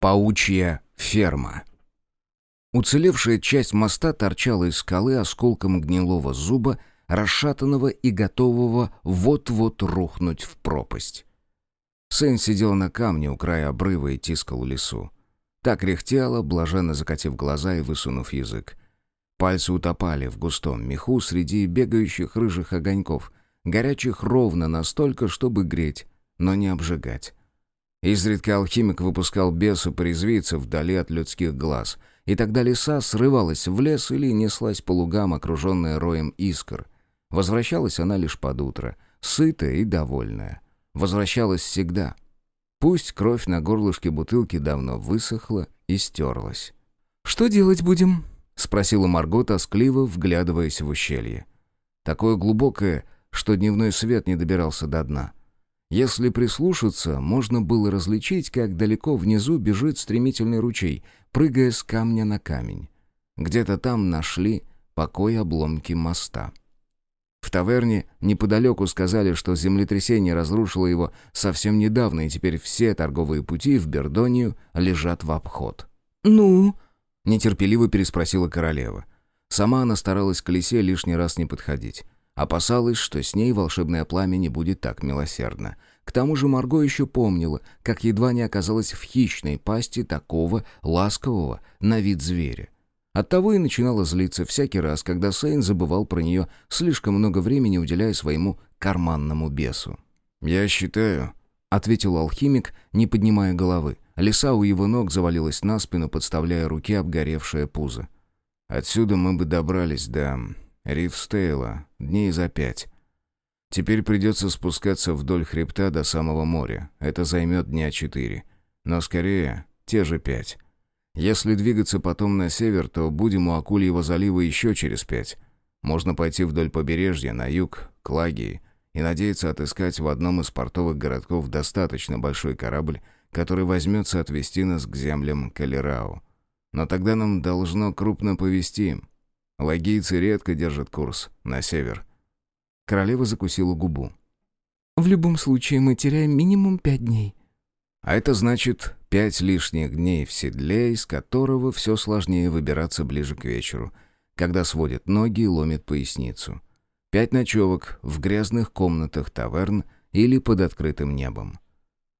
Паучья ферма. Уцелевшая часть моста торчала из скалы осколком гнилого зуба, расшатанного и готового вот-вот рухнуть в пропасть. Сын сидел на камне у края обрыва и тискал лесу. Так рехтело, блаженно закатив глаза и высунув язык. Пальцы утопали в густом меху среди бегающих рыжих огоньков, горячих ровно настолько, чтобы греть, но не обжигать. Изредка алхимик выпускал беса порезвиться вдали от людских глаз, и тогда лиса срывалась в лес или неслась по лугам, окруженная роем искр. Возвращалась она лишь под утро, сытая и довольная. Возвращалась всегда. Пусть кровь на горлышке бутылки давно высохла и стерлась. «Что делать будем?» — спросила Марго, тоскливо вглядываясь в ущелье. Такое глубокое, что дневной свет не добирался до дна — если прислушаться, можно было различить, как далеко внизу бежит стремительный ручей, прыгая с камня на камень. Где-то там нашли покой обломки моста. В таверне неподалеку сказали, что землетрясение разрушило его совсем недавно, и теперь все торговые пути в Бердонию лежат в обход. «Ну?» — нетерпеливо переспросила королева. Сама она старалась к лисе лишний раз не подходить. Опасалась, что с ней волшебное пламя не будет так милосердно. К тому же Марго еще помнила, как едва не оказалась в хищной пасти такого ласкового на вид зверя. Оттого и начинала злиться всякий раз, когда Сейн забывал про нее, слишком много времени уделяя своему карманному бесу. «Я считаю», — ответил алхимик, не поднимая головы. Лиса у его ног завалилась на спину, подставляя руки обгоревшее пузо. «Отсюда мы бы добрались до Рифстейла дней за пять. Теперь придется спускаться вдоль хребта до самого моря. Это займет дня четыре. Но скорее, те же пять. Если двигаться потом на север, то будем у Акульего залива еще через пять. Можно пойти вдоль побережья, на юг, к Лагии, и надеяться отыскать в одном из портовых городков достаточно большой корабль, который возьмется отвезти нас к землям Калерау. Но тогда нам должно крупно повезти. Лагийцы редко держат курс на север. Королева закусила губу. «В любом случае мы теряем минимум пять дней». А это значит пять лишних дней в седле, из которого все сложнее выбираться ближе к вечеру, когда сводит ноги и ломит поясницу. Пять ночевок в грязных комнатах таверн или под открытым небом.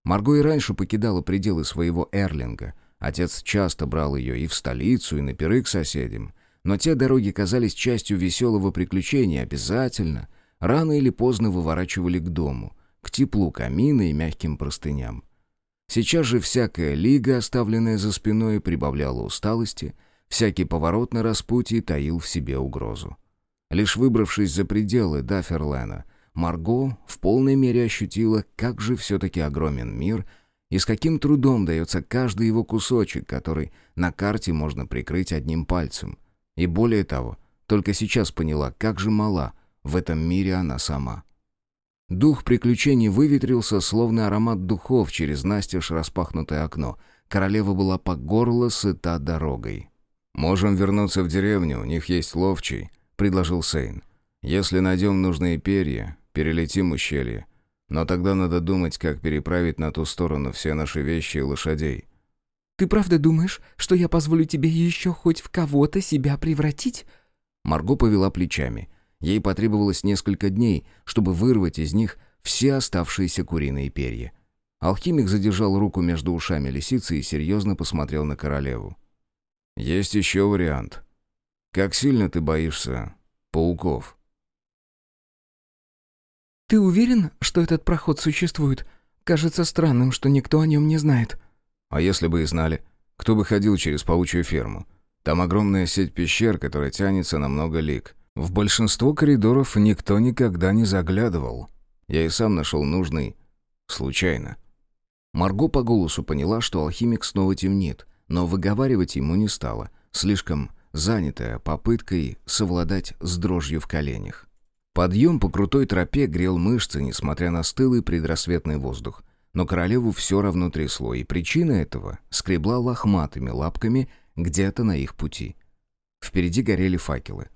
Марго и раньше покидала пределы своего Эрлинга. Отец часто брал ее и в столицу, и на пиры к соседям. Но те дороги казались частью веселого приключения, обязательно, рано или поздно выворачивали к дому, к теплу камина и мягким простыням. Сейчас же всякая лига, оставленная за спиной, прибавляла усталости, всякий поворот на распутье таил в себе угрозу. Лишь выбравшись за пределы Дафферлена, Марго в полной мере ощутила, как же все-таки огромен мир и с каким трудом дается каждый его кусочек, который на карте можно прикрыть одним пальцем — и более того, только сейчас поняла, как же мала в этом мире она сама. Дух приключений выветрился, словно аромат духов через настежь распахнутое окно. Королева была по горло сыта дорогой. «Можем вернуться в деревню, у них есть ловчий», — предложил Сейн. «Если найдем нужные перья, перелетим ущелье. Но тогда надо думать, как переправить на ту сторону все наши вещи и лошадей. Ты правда думаешь, что я позволю тебе еще хоть в кого-то себя превратить?» Марго повела плечами. Ей потребовалось несколько дней, чтобы вырвать из них все оставшиеся куриные перья. Алхимик задержал руку между ушами лисицы и серьезно посмотрел на королеву. «Есть еще вариант. Как сильно ты боишься пауков?» «Ты уверен, что этот проход существует? Кажется странным, что никто о нем не знает». А если бы и знали, кто бы ходил через паучью ферму? Там огромная сеть пещер, которая тянется на много лиг. В большинство коридоров никто никогда не заглядывал. Я и сам нашел нужный случайно. Марго по голосу поняла, что алхимик снова темнит, но выговаривать ему не стала, слишком занятая попыткой совладать с дрожью в коленях. Подъем по крутой тропе грел мышцы, несмотря на стылый предрассветный воздух но королеву все равно трясло, и причина этого скребла лохматыми лапками где-то на их пути. Впереди горели факелы.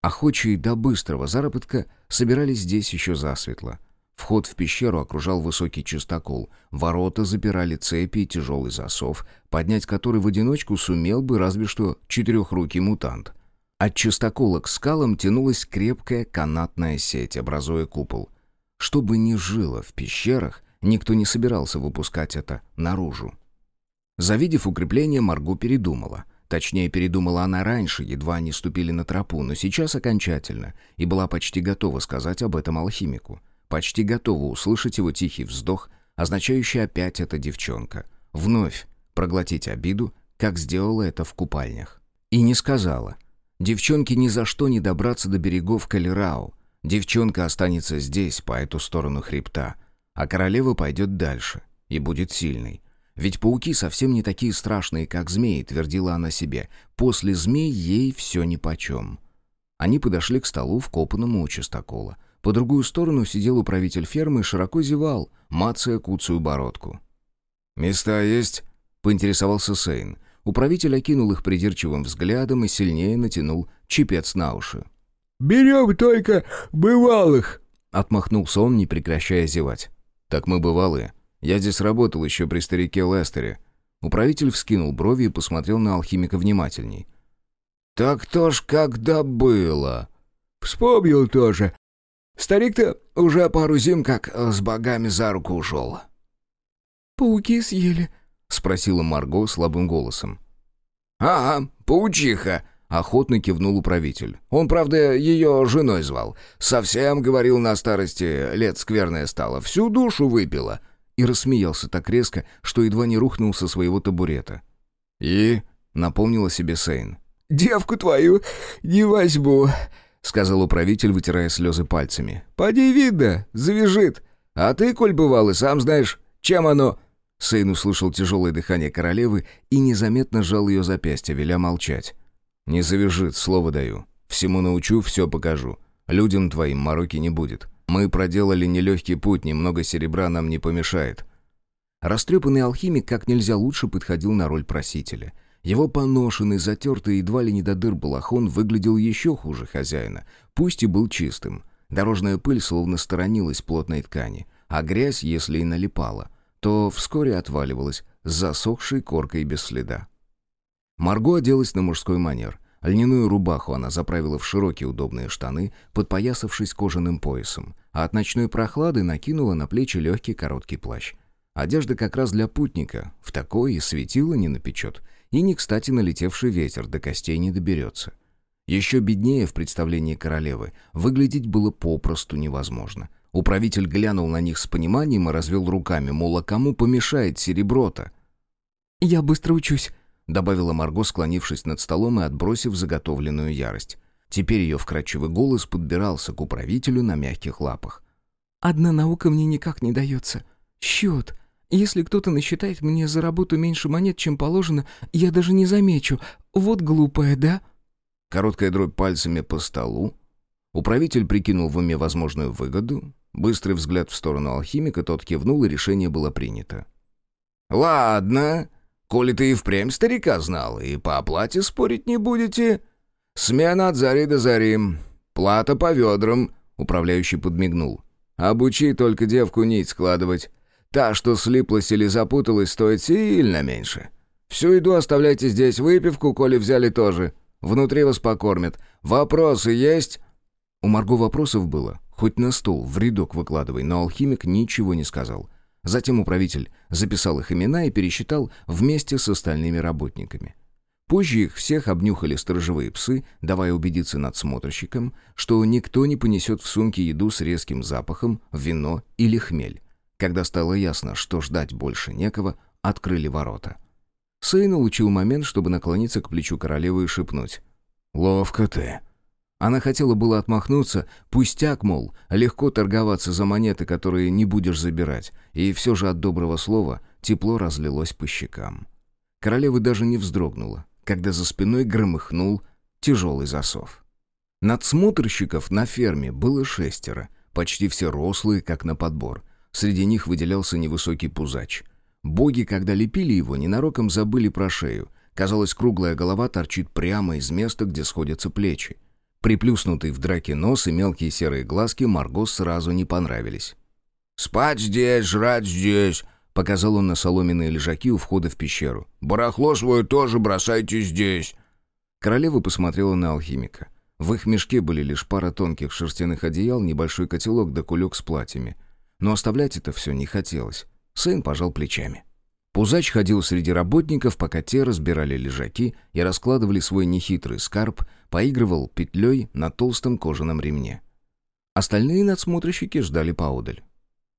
Охочие до быстрого заработка собирались здесь еще засветло. Вход в пещеру окружал высокий чистокол. Ворота запирали цепи и тяжелый засов, поднять который в одиночку сумел бы разве что четырехрукий мутант. От чистокола к скалам тянулась крепкая канатная сеть, образуя купол. Что бы ни жило в пещерах, никто не собирался выпускать это наружу. Завидев укрепление, Марго передумала. Точнее, передумала она раньше, едва они ступили на тропу, но сейчас окончательно, и была почти готова сказать об этом алхимику. Почти готова услышать его тихий вздох, означающий опять эта девчонка. Вновь проглотить обиду, как сделала это в купальнях. И не сказала — Девчонке ни за что не добраться до берегов Калерау. Девчонка останется здесь, по эту сторону хребта, а королева пойдет дальше и будет сильной. Ведь пауки совсем не такие страшные, как змеи, твердила она себе. После змей ей все нипочем. Они подошли к столу, вкопанному у чистокола. По другую сторону сидел управитель фермы и широко зевал, мацая куцую бородку. «Места есть?» — поинтересовался Сейн. Управитель окинул их придирчивым взглядом и сильнее натянул чепец на уши. «Берем только бывалых!» — отмахнулся он, не прекращая зевать. «Так мы бывалые. Я здесь работал еще при старике Лестере». Управитель вскинул брови и посмотрел на алхимика внимательней. «Так то ж когда было!» «Вспомнил тоже. Старик-то уже пару зим как с богами за руку ушел». «Пауки съели», — спросила Марго слабым голосом. «Ага, паучиха», — охотно кивнул управитель. «Он, правда, ее женой звал. Совсем, говорил, на старости лет скверная стала. Всю душу выпила». И рассмеялся так резко, что едва не рухнул со своего табурета. «И?» — напомнила себе Сейн. «Девку твою не возьму», — сказал управитель, вытирая слезы пальцами. «Поди видно, завяжет. А ты, коль бывал, и сам знаешь, чем оно...» Сейн услышал тяжелое дыхание королевы и незаметно сжал ее запястье, веля молчать. «Не завяжет, слово даю. Всему научу, все покажу. Людям твоим мороки не будет. Мы проделали нелегкий путь, немного серебра нам не помешает». Растрепанный алхимик как нельзя лучше подходил на роль просителя. Его поношенный, затертый, едва ли не до дыр балахон выглядел еще хуже хозяина, пусть и был чистым. Дорожная пыль словно сторонилась плотной ткани, а грязь, если и налипала — то вскоре отваливалась с засохшей коркой без следа. Марго оделась на мужской манер. Льняную рубаху она заправила в широкие удобные штаны, подпоясавшись кожаным поясом, а от ночной прохлады накинула на плечи легкий короткий плащ. Одежда как раз для путника, в такой и светило не напечет, и не кстати налетевший ветер до костей не доберется. Еще беднее в представлении королевы выглядеть было попросту невозможно. Управитель глянул на них с пониманием и развел руками, мол, а кому помешает серебро-то? «Я быстро учусь», — добавила Марго, склонившись над столом и отбросив заготовленную ярость. Теперь ее вкрадчивый голос подбирался к управителю на мягких лапах. «Одна наука мне никак не дается. Счет. Если кто-то насчитает мне за работу меньше монет, чем положено, я даже не замечу. Вот глупая, да?» Короткая дробь пальцами по столу. Управитель прикинул в уме возможную выгоду, Быстрый взгляд в сторону алхимика, тот кивнул, и решение было принято. «Ладно, коли ты и впрямь старика знал, и по оплате спорить не будете. Смена от зари до зари, плата по ведрам», — управляющий подмигнул. «Обучи только девку нить складывать. Та, что слиплась или запуталась, стоит сильно меньше. Всю еду оставляйте здесь, выпивку, коли взяли тоже. Внутри вас покормят. Вопросы есть?» У Марго вопросов было. Хоть на стол, в рядок выкладывай, но алхимик ничего не сказал. Затем управитель записал их имена и пересчитал вместе с остальными работниками. Позже их всех обнюхали сторожевые псы, давая убедиться надсмотрщикам, что никто не понесет в сумке еду с резким запахом, вино или хмель. Когда стало ясно, что ждать больше некого, открыли ворота. Сейн улучил момент, чтобы наклониться к плечу королевы и шепнуть. «Ловко ты». Она хотела было отмахнуться, пустяк, мол, легко торговаться за монеты, которые не будешь забирать, и все же от доброго слова тепло разлилось по щекам. Королева даже не вздрогнула, когда за спиной громыхнул тяжелый засов. Надсмотрщиков на ферме было шестеро, почти все рослые, как на подбор. Среди них выделялся невысокий пузач. Боги, когда лепили его, ненароком забыли про шею. Казалось, круглая голова торчит прямо из места, где сходятся плечи. Приплюснутый в драке нос и мелкие серые глазки Марго сразу не понравились. «Спать здесь, жрать здесь», — показал он на соломенные лежаки у входа в пещеру. «Барахло свое тоже бросайте здесь». Королева посмотрела на алхимика. В их мешке были лишь пара тонких шерстяных одеял, небольшой котелок да кулек с платьями. Но оставлять это все не хотелось. Сын пожал плечами. Пузач ходил среди работников, пока те разбирали лежаки и раскладывали свой нехитрый скарб, поигрывал петлей на толстом кожаном ремне. Остальные надсмотрщики ждали поодаль.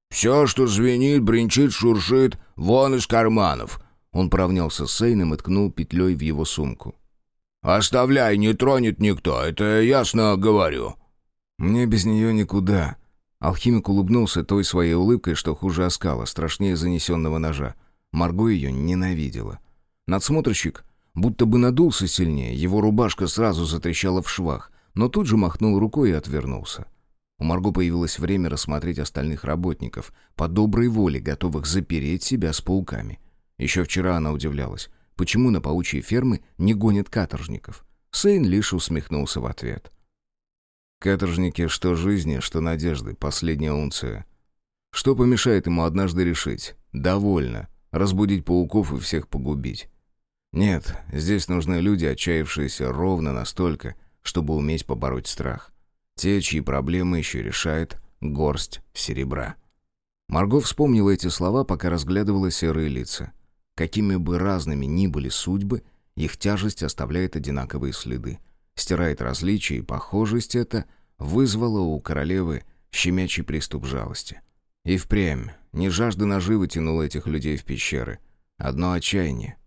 «Все, что звенит, бренчит, шуршит, вон из карманов!» Он поравнялся с Сейном и ткнул петлей в его сумку. «Оставляй, не тронет никто, это ясно говорю». «Мне без нее никуда». Алхимик улыбнулся той своей улыбкой, что хуже оскала, страшнее занесенного ножа. Марго ее ненавидела. Надсмотрщик будто бы надулся сильнее, его рубашка сразу затрещала в швах, но тут же махнул рукой и отвернулся. У Марго появилось время рассмотреть остальных работников, по доброй воле готовых запереть себя с пауками. Еще вчера она удивлялась, почему на паучьи фермы не гонят каторжников. Сейн лишь усмехнулся в ответ. Каторжники что жизни, что надежды, последняя унция. Что помешает ему однажды решить? Довольно разбудить пауков и всех погубить. Нет, здесь нужны люди, отчаявшиеся ровно настолько, чтобы уметь побороть страх. Те, чьи проблемы еще решает горсть серебра. Марго вспомнила эти слова, пока разглядывала серые лица. Какими бы разными ни были судьбы, их тяжесть оставляет одинаковые следы. Стирает различия, и похожесть это вызвала у королевы щемячий приступ жалости. И впрямь, не жажда наживы тянула этих людей в пещеры. Одно отчаяние.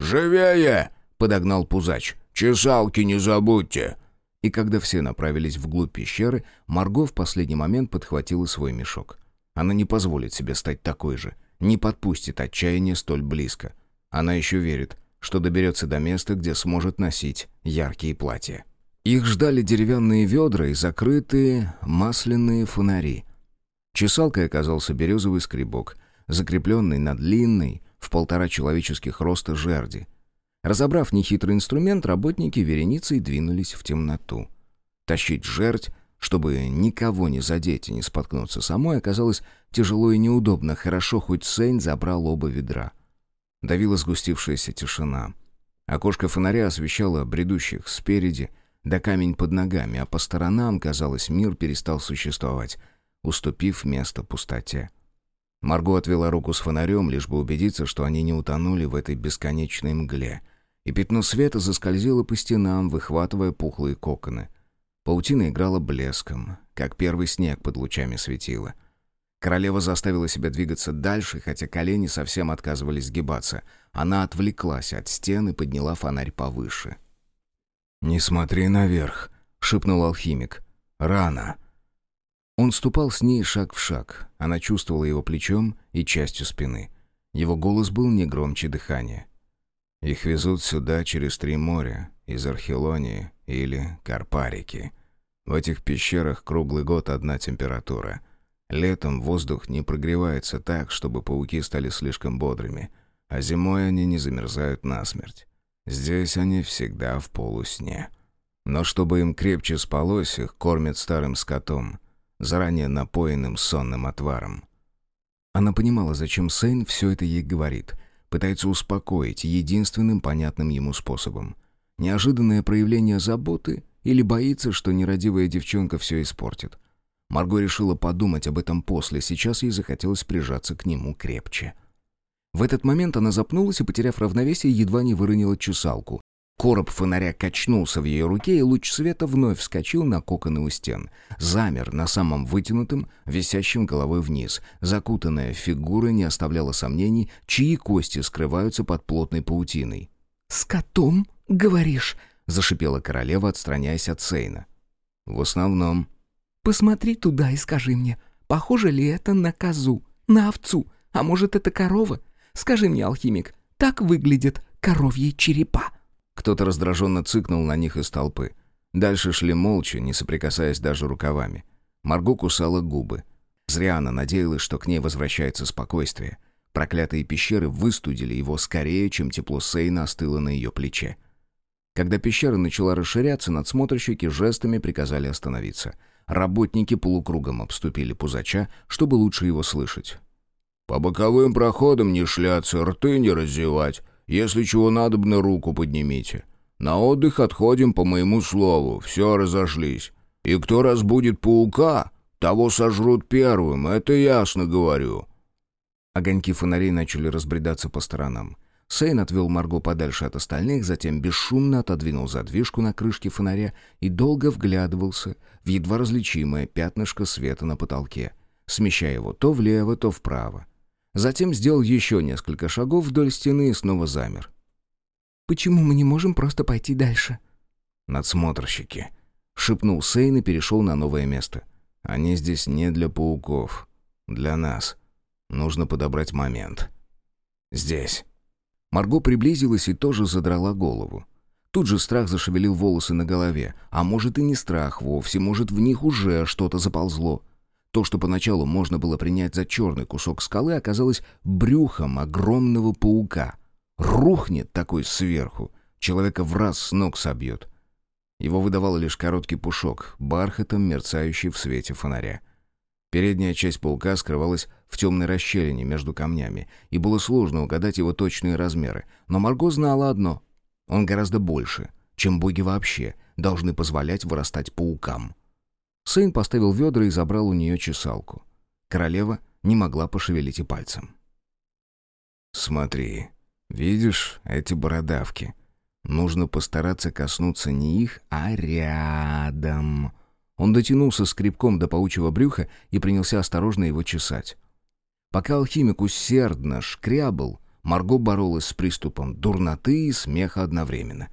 «Живее!» — подогнал Пузач. «Чесалки не забудьте!» И когда все направились вглубь пещеры, Марго в последний момент подхватила свой мешок. Она не позволит себе стать такой же, не подпустит отчаяние столь близко. Она еще верит, что доберется до места, где сможет носить яркие платья. Их ждали деревянные ведра и закрытые масляные фонари. Чесалкой оказался березовый скребок, закрепленный на длинной, в полтора человеческих роста жерди. Разобрав нехитрый инструмент, работники вереницей двинулись в темноту. Тащить жердь, чтобы никого не задеть и не споткнуться самой, оказалось тяжело и неудобно, хорошо хоть Сейн забрал оба ведра. Давила сгустившаяся тишина. Окошко фонаря освещало бредущих спереди, да камень под ногами, а по сторонам, казалось, мир перестал существовать — уступив место пустоте. Марго отвела руку с фонарем, лишь бы убедиться, что они не утонули в этой бесконечной мгле. И пятно света заскользило по стенам, выхватывая пухлые коконы. Паутина играла блеском, как первый снег под лучами светила. Королева заставила себя двигаться дальше, хотя колени совсем отказывались сгибаться. Она отвлеклась от стены и подняла фонарь повыше. «Не смотри наверх», — шепнул алхимик. «Рано». Он ступал с ней шаг в шаг. Она чувствовала его плечом и частью спины. Его голос был не громче дыхания. Их везут сюда через три моря, из Архелонии или Карпарики. В этих пещерах круглый год одна температура. Летом воздух не прогревается так, чтобы пауки стали слишком бодрыми, а зимой они не замерзают насмерть. Здесь они всегда в полусне. Но чтобы им крепче спалось, их кормят старым скотом — заранее напоенным сонным отваром. Она понимала, зачем Сейн все это ей говорит. Пытается успокоить единственным понятным ему способом. Неожиданное проявление заботы или боится, что нерадивая девчонка все испортит. Марго решила подумать об этом после, сейчас ей захотелось прижаться к нему крепче. В этот момент она запнулась и, потеряв равновесие, едва не выронила чесалку. Короб фонаря качнулся в ее руке, и луч света вновь вскочил на коконы у стен. Замер на самом вытянутом, висящем головой вниз. Закутанная фигура не оставляла сомнений, чьи кости скрываются под плотной паутиной. «С котом, говоришь?» — зашипела королева, отстраняясь от Сейна. «В основном». «Посмотри туда и скажи мне, похоже ли это на козу, на овцу, а может, это корова? Скажи мне, алхимик, так выглядят коровьи черепа?» Кто-то раздраженно цыкнул на них из толпы. Дальше шли молча, не соприкасаясь даже рукавами. Марго кусала губы. Зря она надеялась, что к ней возвращается спокойствие. Проклятые пещеры выстудили его скорее, чем тепло Сейна остыло на ее плече. Когда пещера начала расширяться, надсмотрщики жестами приказали остановиться. Работники полукругом обступили пузача, чтобы лучше его слышать. «По боковым проходам не шляться, рты не разевать. Если чего надобно, руку поднимите. На отдых отходим по моему слову, все разошлись. И кто разбудит паука, того сожрут первым, это ясно говорю». Огоньки фонарей начали разбредаться по сторонам. Сейн отвел Марго подальше от остальных, затем бесшумно отодвинул задвижку на крышке фонаря и долго вглядывался в едва различимое пятнышко света на потолке, смещая его то влево, то вправо. Затем сделал еще несколько шагов вдоль стены и снова замер. «Почему мы не можем просто пойти дальше?» «Надсмотрщики», — шепнул Сейн и перешел на новое место. «Они здесь не для пауков, для нас. Нужно подобрать момент. Здесь». Марго приблизилась и тоже задрала голову. Тут же страх зашевелил волосы на голове. А может и не страх вовсе, может в них уже что-то заползло. То, что поначалу можно было принять за черный кусок скалы, оказалось брюхом огромного паука. Рухнет такой сверху, человека в раз с ног собьет. Его выдавал лишь короткий пушок, бархатом мерцающий в свете фонаря. Передняя часть паука скрывалась в темной расщелине между камнями, и было сложно угадать его точные размеры. Но Марго знала одно — он гораздо больше, чем боги вообще должны позволять вырастать паукам. Сын поставил ведра и забрал у нее чесалку. Королева не могла пошевелить и пальцем. «Смотри, видишь эти бородавки? Нужно постараться коснуться не их, а рядом», он дотянулся скребком до паучьего брюха и принялся осторожно его чесать. Пока алхимик усердно шкрябал, Марго боролась с приступом дурноты и смеха одновременно.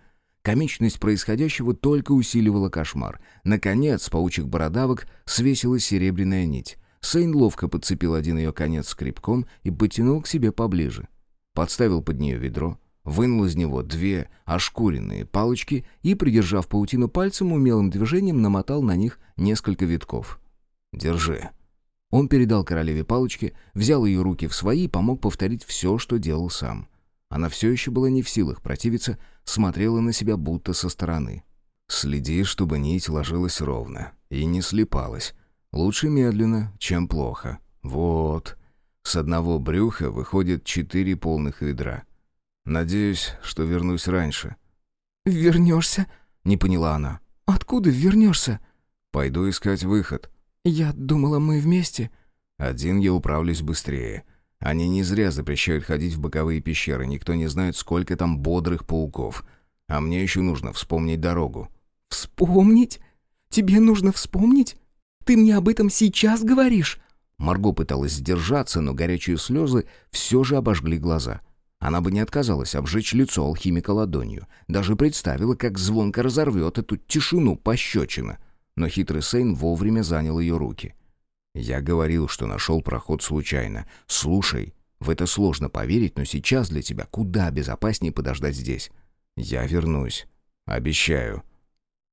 Комичность происходящего только усиливала кошмар. Наконец, с паучьих бородавок свесилась серебряная нить. Сейн ловко подцепил один ее конец скребком и потянул к себе поближе. Подставил под нее ведро, вынул из него две ошкуренные палочки и, придержав паутину пальцем, умелым движением намотал на них несколько витков. «Держи». Он передал королеве палочки, взял ее руки в свои и помог повторить все, что делал сам. Она все еще была не в силах противиться, смотрела на себя будто со стороны. «Следи, чтобы нить ложилась ровно и не слепалась. Лучше медленно, чем плохо. Вот. С одного брюха выходит четыре полных ведра. Надеюсь, что вернусь раньше». «Вернешься?» — не поняла она. «Откуда вернешься?» «Пойду искать выход». «Я думала, мы вместе». «Один я управлюсь быстрее. Они не зря запрещают ходить в боковые пещеры. Никто не знает, сколько там бодрых пауков. А мне еще нужно вспомнить дорогу». «Вспомнить? Тебе нужно вспомнить? Ты мне об этом сейчас говоришь?» Марго пыталась сдержаться, но горячие слезы все же обожгли глаза. Она бы не отказалась обжечь лицо алхимика ладонью. Даже представила, как звонко разорвет эту тишину пощечина. Но хитрый Сейн вовремя занял ее руки. «Я говорил, что нашел проход случайно. Слушай, в это сложно поверить, но сейчас для тебя куда безопаснее подождать здесь. Я вернусь. Обещаю».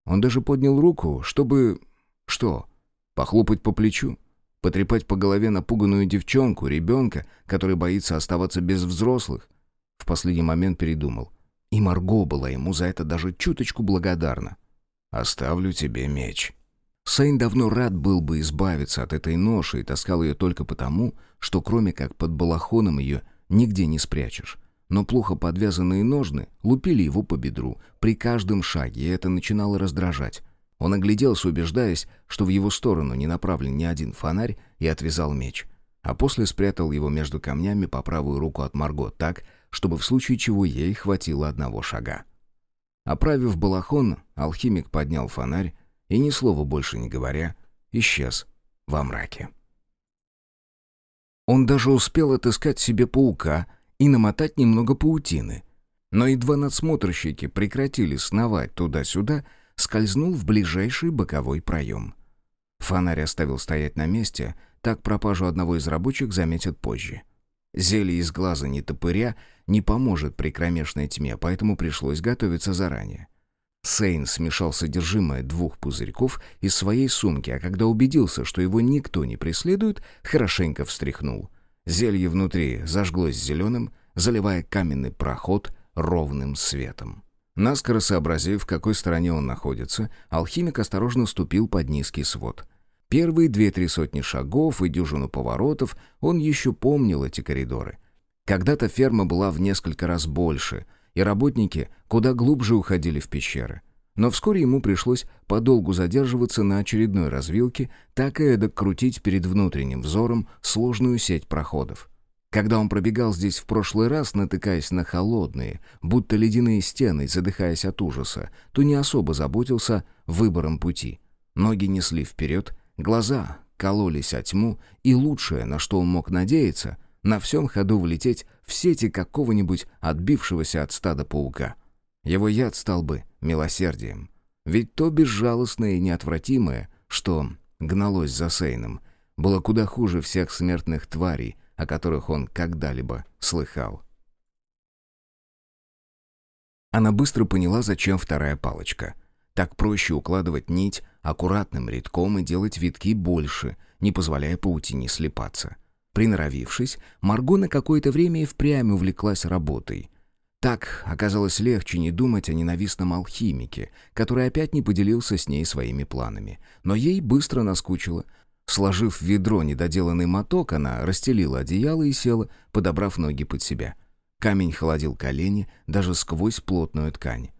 Он даже поднял руку, чтобы... Что? Похлопать по плечу? Потрепать по голове напуганную девчонку, ребенка, который боится оставаться без взрослых? В последний момент передумал. И Марго была ему за это даже чуточку благодарна. «Оставлю тебе меч». Сейн давно рад был бы избавиться от этой ноши и таскал ее только потому, что кроме как под балахоном ее нигде не спрячешь. Но плохо подвязанные ножны лупили его по бедру при каждом шаге, и это начинало раздражать. Он огляделся, убеждаясь, что в его сторону не направлен ни один фонарь, и отвязал меч. А после спрятал его между камнями по правую руку от Марго так, чтобы в случае чего ей хватило одного шага. Оправив балахон, алхимик поднял фонарь и, ни слова больше не говоря, исчез во мраке. Он даже успел отыскать себе паука и намотать немного паутины. Но едва надсмотрщики прекратили сновать туда-сюда, скользнул в ближайший боковой проем. Фонарь оставил стоять на месте, так пропажу одного из рабочих заметят позже. Зелье из глаза не топыря не поможет при кромешной тьме, поэтому пришлось готовиться заранее. Сейн смешал содержимое двух пузырьков из своей сумки, а когда убедился, что его никто не преследует, хорошенько встряхнул. Зелье внутри зажглось зеленым, заливая каменный проход ровным светом. Наскоро сообразив, в какой стороне он находится, алхимик осторожно ступил под низкий свод — Первые две-три сотни шагов и дюжину поворотов он еще помнил эти коридоры. Когда-то ферма была в несколько раз больше, и работники куда глубже уходили в пещеры. Но вскоре ему пришлось подолгу задерживаться на очередной развилке, так и эдак крутить перед внутренним взором сложную сеть проходов. Когда он пробегал здесь в прошлый раз, натыкаясь на холодные, будто ледяные стены, задыхаясь от ужаса, то не особо заботился выбором пути. Ноги несли вперед, Глаза кололись о тьму, и лучшее, на что он мог надеяться, на всем ходу влететь в сети какого-нибудь отбившегося от стада паука. Его яд стал бы милосердием. Ведь то безжалостное и неотвратимое, что гналось за Сейном, было куда хуже всех смертных тварей, о которых он когда-либо слыхал. Она быстро поняла, зачем вторая палочка. Так проще укладывать нить аккуратным рядком и делать витки больше, не позволяя паутине слепаться. Приноровившись, Марго на какое-то время и впрямь увлеклась работой. Так оказалось легче не думать о ненавистном алхимике, который опять не поделился с ней своими планами. Но ей быстро наскучило. Сложив в ведро недоделанный моток, она расстелила одеяло и села, подобрав ноги под себя. Камень холодил колени даже сквозь плотную ткань.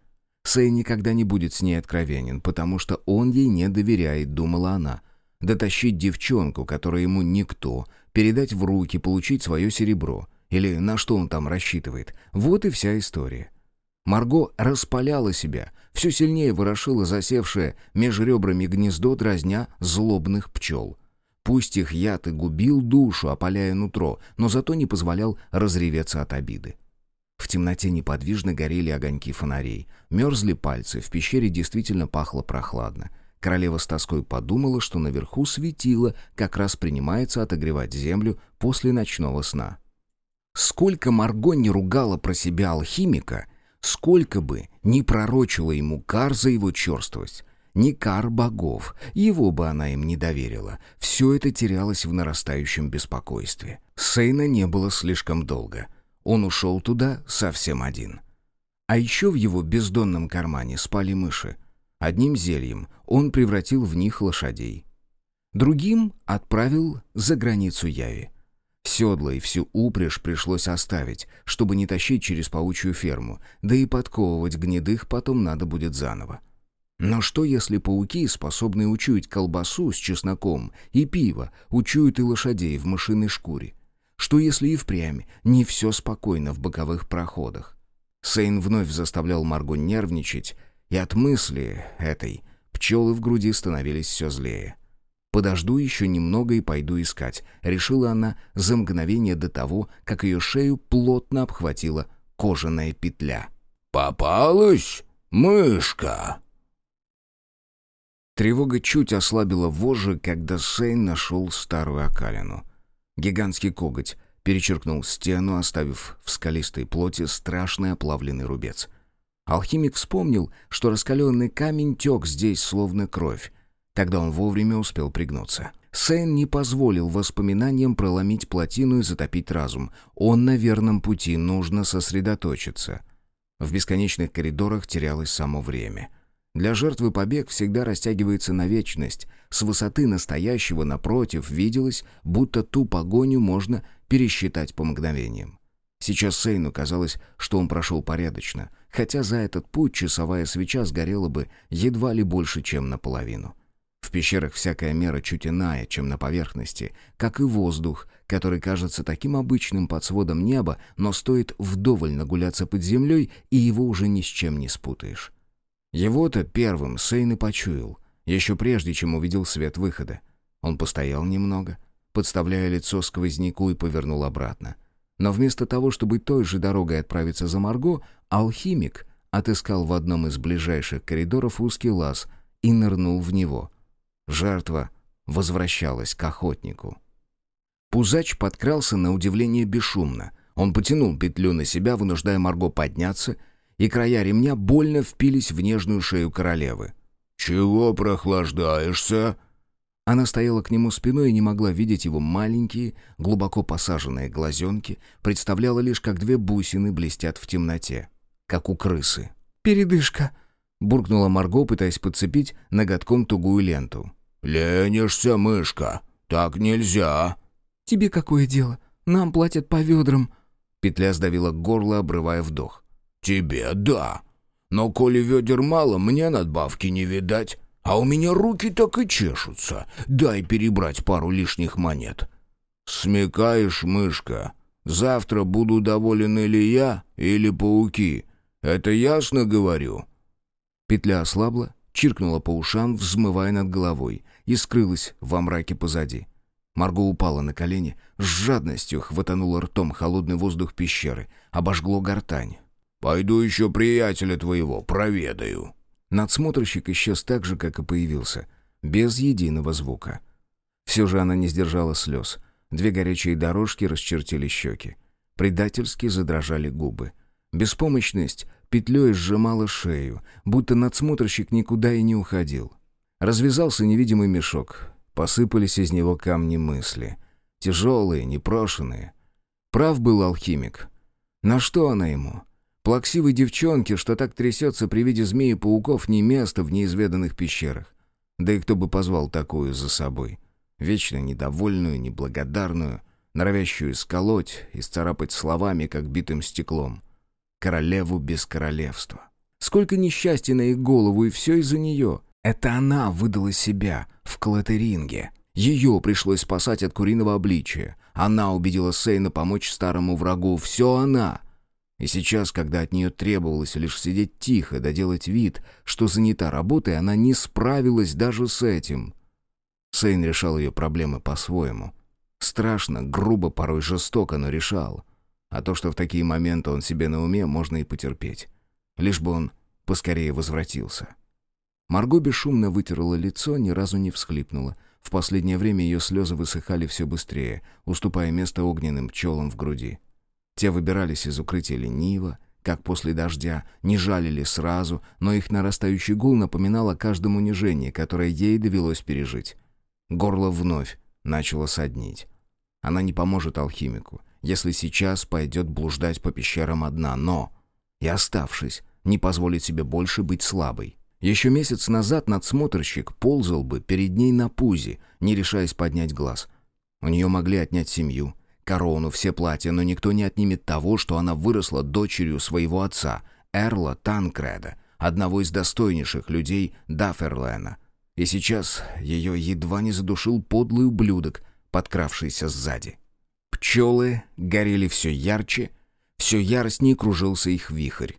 Сэй никогда не будет с ней откровенен, потому что он ей не доверяет, думала она. Дотащить девчонку, которая ему никто, передать в руки, получить свое серебро. Или на что он там рассчитывает. Вот и вся история. Марго распаляла себя, все сильнее ворошила засевшее меж ребрами гнездо дразня злобных пчел. Пусть их яд и губил душу, опаляя нутро, но зато не позволял разреветься от обиды. В темноте неподвижно горели огоньки фонарей. Мерзли пальцы, в пещере действительно пахло прохладно. Королева с тоской подумала, что наверху светило, как раз принимается отогревать землю после ночного сна. Сколько Марго не ругала про себя алхимика, сколько бы не пророчила ему кар за его черствость, не кар богов, его бы она им не доверила. Все это терялось в нарастающем беспокойстве. Сейна не было слишком долго. Он ушел туда совсем один. А еще в его бездонном кармане спали мыши. Одним зельем он превратил в них лошадей. Другим отправил за границу Яви. Седла и всю упряжь пришлось оставить, чтобы не тащить через паучью ферму, да и подковывать гнедых потом надо будет заново. Но что, если пауки, способные учуять колбасу с чесноком и пиво, учуют и лошадей в мышиной шкуре? Что если и впрямь не все спокойно в боковых проходах? Сейн вновь заставлял Марго нервничать, и от мысли этой пчелы в груди становились все злее. «Подожду еще немного и пойду искать», — решила она за мгновение до того, как ее шею плотно обхватила кожаная петля. «Попалась, мышка!» Тревога чуть ослабила вожжи, когда Сейн нашел старую окалину — Гигантский коготь перечеркнул стену, оставив в скалистой плоти страшный оплавленный рубец. Алхимик вспомнил, что раскаленный камень тек здесь словно кровь. Тогда он вовремя успел пригнуться. Сейн не позволил воспоминаниям проломить плотину и затопить разум. Он на верном пути, нужно сосредоточиться. В бесконечных коридорах терялось само время — для жертвы побег всегда растягивается на вечность. С высоты настоящего, напротив, виделось, будто ту погоню можно пересчитать по мгновениям. Сейчас Сейну казалось, что он прошел порядочно, хотя за этот путь часовая свеча сгорела бы едва ли больше, чем наполовину. В пещерах всякая мера чуть иная, чем на поверхности, как и воздух, который кажется таким обычным под сводом неба, но стоит вдоволь нагуляться под землей, и его уже ни с чем не спутаешь. Его-то первым Сейн и почуял, еще прежде, чем увидел свет выхода. Он постоял немного, подставляя лицо сквозняку и повернул обратно. Но вместо того, чтобы той же дорогой отправиться за Марго, алхимик отыскал в одном из ближайших коридоров узкий лаз и нырнул в него. Жертва возвращалась к охотнику. Пузач подкрался на удивление бесшумно. Он потянул петлю на себя, вынуждая Марго подняться — и края ремня больно впились в нежную шею королевы. «Чего прохлаждаешься?» Она стояла к нему спиной и не могла видеть его маленькие, глубоко посаженные глазенки, представляла лишь, как две бусины блестят в темноте, как у крысы. «Передышка!» — буркнула Марго, пытаясь подцепить ноготком тугую ленту. «Ленишься, мышка, так нельзя». «Тебе какое дело? Нам платят по ведрам». Петля сдавила горло, обрывая вдох. «Тебе да. Но коли ведер мало, мне надбавки не видать. А у меня руки так и чешутся. Дай перебрать пару лишних монет». «Смекаешь, мышка, завтра буду доволен или я, или пауки. Это ясно говорю?» Петля ослабла, чиркнула по ушам, взмывая над головой, и скрылась во мраке позади. Марго упала на колени, с жадностью хватанула ртом холодный воздух пещеры, обожгло гортань. «Пойду еще приятеля твоего проведаю». Надсмотрщик исчез так же, как и появился, без единого звука. Все же она не сдержала слез. Две горячие дорожки расчертили щеки. Предательски задрожали губы. Беспомощность петлей сжимала шею, будто надсмотрщик никуда и не уходил. Развязался невидимый мешок, Посыпались из него камни мысли. Тяжелые, непрошенные. Прав был алхимик. На что она ему? Плаксивой девчонке, что так трясется при виде змеи-пауков, не место в неизведанных пещерах. Да и кто бы позвал такую за собой? Вечно недовольную, неблагодарную, норовящую сколоть и сцарапать словами, как битым стеклом. Королеву без королевства. Сколько несчастья на их голову, и все из-за нее. Это она выдала себя в клатеринге. Ее пришлось спасать от куриного обличия. Она убедила Сейна помочь старому врагу. Все она. И сейчас, когда от нее требовалось лишь сидеть тихо, да вид, что занята работой, она не справилась даже с этим. Сейн решал ее проблемы по-своему. Страшно, грубо, порой жестоко, но решал. А то, что в такие моменты он себе на уме, можно и потерпеть. Лишь бы он поскорее возвратился. Марго бесшумно вытерла лицо, ни разу не всхлипнула. В последнее время ее слезы высыхали все быстрее, уступая место огненным пчелам в груди. Те выбирались из укрытия лениво, как после дождя, не жалили сразу, но их нарастающий гул напоминал о каждом унижении, которое ей довелось пережить. Горло вновь начало соднить. Она не поможет алхимику, если сейчас пойдет блуждать по пещерам одна, но, и оставшись, не позволит себе больше быть слабой. Еще месяц назад надсмотрщик ползал бы перед ней на пузе, не решаясь поднять глаз. У нее могли отнять семью, корону, все платья, но никто не отнимет того, что она выросла дочерью своего отца, Эрла Танкреда, одного из достойнейших людей Дафферлена. И сейчас ее едва не задушил подлый ублюдок, подкравшийся сзади. Пчелы горели все ярче, все яростнее кружился их вихрь.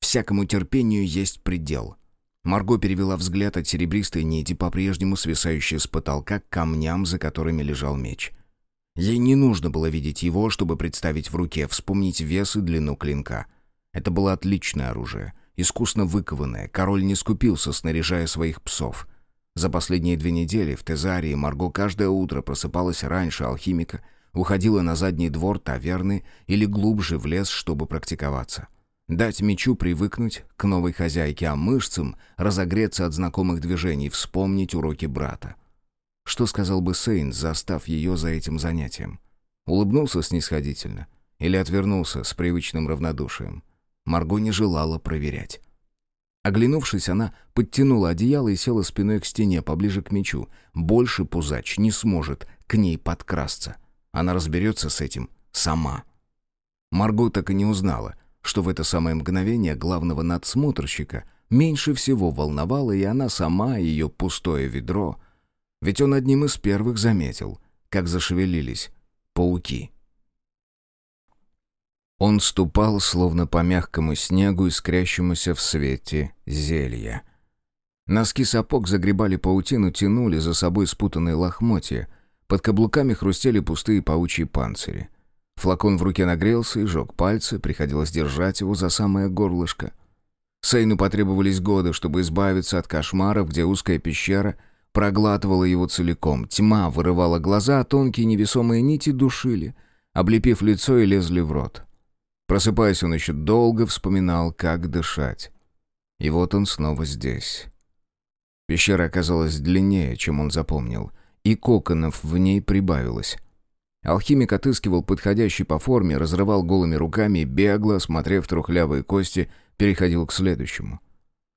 Всякому терпению есть предел — Марго перевела взгляд от серебристой нити, по-прежнему свисающей с потолка, к камням, за которыми лежал меч. Ей не нужно было видеть его, чтобы представить в руке, вспомнить вес и длину клинка. Это было отличное оружие, искусно выкованное. Король не скупился, снаряжая своих псов. За последние две недели в Тезарии Марго каждое утро просыпалась раньше алхимика, уходила на задний двор таверны или глубже в лес, чтобы практиковаться. Дать мечу привыкнуть к новой хозяйке, а мышцам разогреться от знакомых движений, вспомнить уроки брата. Что сказал бы Сейн, застав ее за этим занятием? Улыбнулся снисходительно или отвернулся с привычным равнодушием? Марго не желала проверять. Оглянувшись, она подтянула одеяло и села спиной к стене, поближе к мечу. Больше пузач не сможет к ней подкрасться. Она разберется с этим сама. Марго так и не узнала, что в это самое мгновение главного надсмотрщика меньше всего волновало и она сама, ее пустое ведро. Ведь он одним из первых заметил, как зашевелились пауки. Он ступал, словно по мягкому снегу, искрящемуся в свете зелья. Носки сапог загребали паутину, тянули за собой спутанные лохмотья. Под каблуками хрустели пустые паучьи панцири. Флакон в руке нагрелся и жег пальцы, приходилось держать его за самое горлышко. Сейну потребовались годы, чтобы избавиться от кошмаров, где узкая пещера проглатывала его целиком. Тьма вырывала глаза, а тонкие невесомые нити душили, облепив лицо и лезли в рот. Просыпаясь, он еще долго вспоминал, как дышать. И вот он снова здесь. Пещера оказалась длиннее, чем он запомнил, и коконов в ней прибавилось. Алхимик отыскивал подходящий по форме, разрывал голыми руками и бегло, смотрев трухлявые кости, переходил к следующему.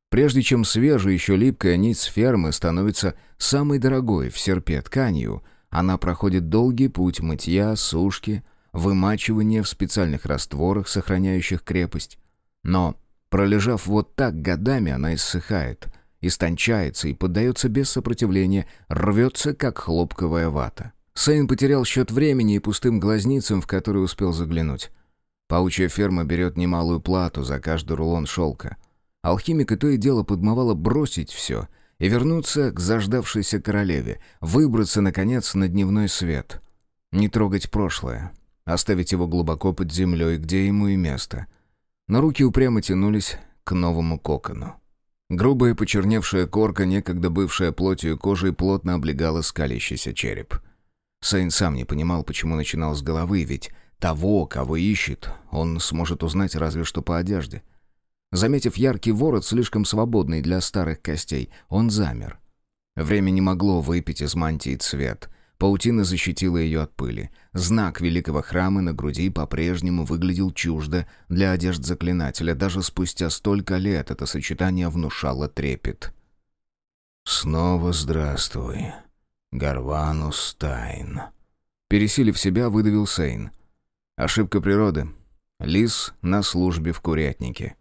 Прежде чем свежая, еще липкая нить с фермы становится самой дорогой в серпе тканью, она проходит долгий путь мытья, сушки, вымачивания в специальных растворах, сохраняющих крепость. Но, пролежав вот так годами, она иссыхает, истончается и поддается без сопротивления, рвется, как хлопковая вата. Сейн потерял счет времени и пустым глазницам, в которые успел заглянуть. Паучья ферма берет немалую плату за каждый рулон шелка. Алхимика то и дело подмывало бросить все и вернуться к заждавшейся королеве, выбраться, наконец, на дневной свет. Не трогать прошлое, оставить его глубоко под землей, где ему и место. Но руки упрямо тянулись к новому кокону. Грубая почерневшая корка, некогда бывшая плотью кожей, плотно облегала скалящийся череп. Сейн сам не понимал, почему начинал с головы, ведь того, кого ищет, он сможет узнать разве что по одежде. Заметив яркий ворот, слишком свободный для старых костей, он замер. Время не могло выпить из мантии цвет. Паутина защитила ее от пыли. Знак великого храма на груди по-прежнему выглядел чуждо для одежд заклинателя. Даже спустя столько лет это сочетание внушало трепет. «Снова здравствуй, Гарванус Тайн». Пересилив себя, выдавил Сейн. Ошибка природы. Лис на службе в курятнике.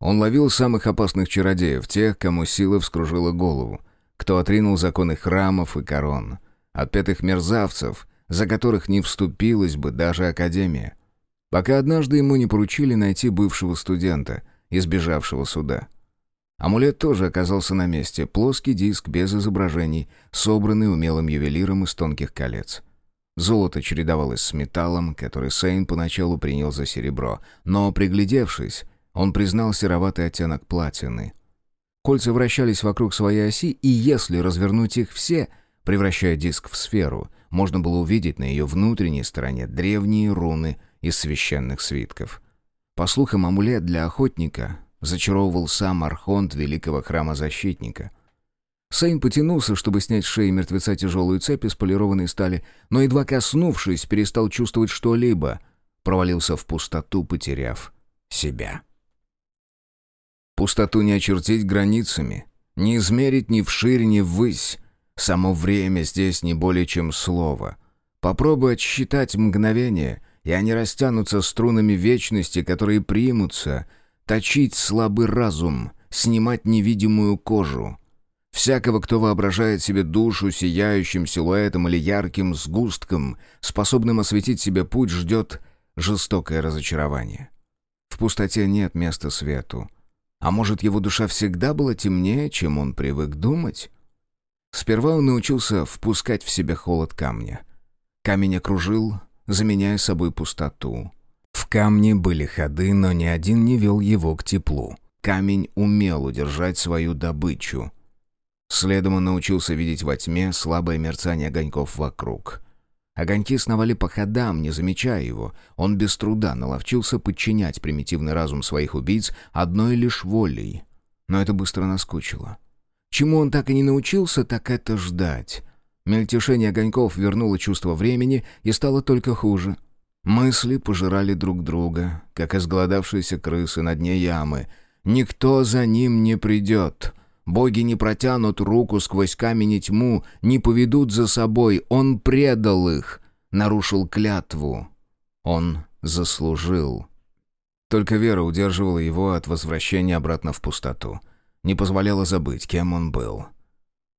Он ловил самых опасных чародеев, тех, кому сила вскружила голову, кто отринул законы храмов и корон, отпетых мерзавцев, за которых не вступилась бы даже Академия. Пока однажды ему не поручили найти бывшего студента, избежавшего суда. Амулет тоже оказался на месте, плоский диск без изображений, собранный умелым ювелиром из тонких колец. Золото чередовалось с металлом, который Сейн поначалу принял за серебро, но, приглядевшись, он признал сероватый оттенок платины. Кольца вращались вокруг своей оси, и если развернуть их все, превращая диск в сферу, можно было увидеть на ее внутренней стороне древние руны из священных свитков. По слухам, амулет для охотника зачаровывал сам архонт великого храма защитника — Сейн потянулся, чтобы снять с шеи мертвеца тяжелую цепь из полированной стали, но, едва коснувшись, перестал чувствовать что-либо. Провалился в пустоту, потеряв себя. Пустоту не очертить границами, не измерить ни вширь, ни ввысь. Само время здесь не более чем слово. Попробуй отсчитать мгновение, и они растянутся струнами вечности, которые примутся, точить слабый разум, снимать невидимую кожу — Всякого, кто воображает себе душу сияющим силуэтом или ярким сгустком, способным осветить себе путь, ждет жестокое разочарование. В пустоте нет места свету. А может, его душа всегда была темнее, чем он привык думать? Сперва он научился впускать в себя холод камня. Камень окружил, заменяя собой пустоту. В камне были ходы, но ни один не вел его к теплу. Камень умел удержать свою добычу — Следом он научился видеть во тьме слабое мерцание огоньков вокруг. Огоньки сновали по ходам, не замечая его. Он без труда наловчился подчинять примитивный разум своих убийц одной лишь волей. Но это быстро наскучило. Чему он так и не научился, так это ждать. Мельтешение огоньков вернуло чувство времени и стало только хуже. Мысли пожирали друг друга, как изголодавшиеся крысы на дне ямы. «Никто за ним не придет!» Боги не протянут руку сквозь камень и тьму, не поведут за собой. Он предал их, нарушил клятву. Он заслужил. Только вера удерживала его от возвращения обратно в пустоту. Не позволяла забыть, кем он был.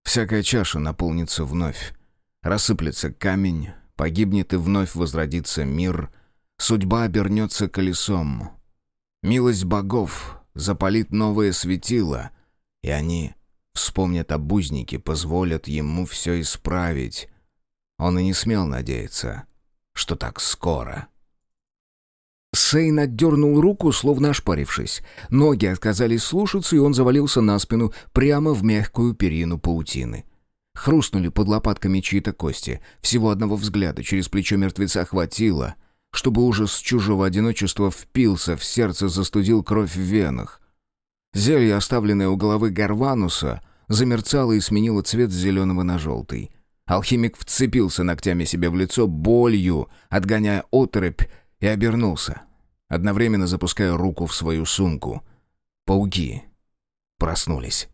Всякая чаша наполнится вновь. Рассыплется камень, погибнет и вновь возродится мир. Судьба обернется колесом. Милость богов запалит новое светило — и они вспомнят об узнике, позволят ему все исправить. Он и не смел надеяться, что так скоро. Сейн отдернул руку, словно ошпарившись. Ноги отказались слушаться, и он завалился на спину прямо в мягкую перину паутины. Хрустнули под лопатками чьи-то кости. Всего одного взгляда через плечо мертвеца хватило, чтобы ужас чужого одиночества впился в сердце, застудил кровь в венах. Зелье, оставленное у головы Гарвануса, замерцало и сменило цвет с зеленого на желтый. Алхимик вцепился ногтями себе в лицо, болью, отгоняя оторопь, и обернулся, одновременно запуская руку в свою сумку. Пауки. проснулись.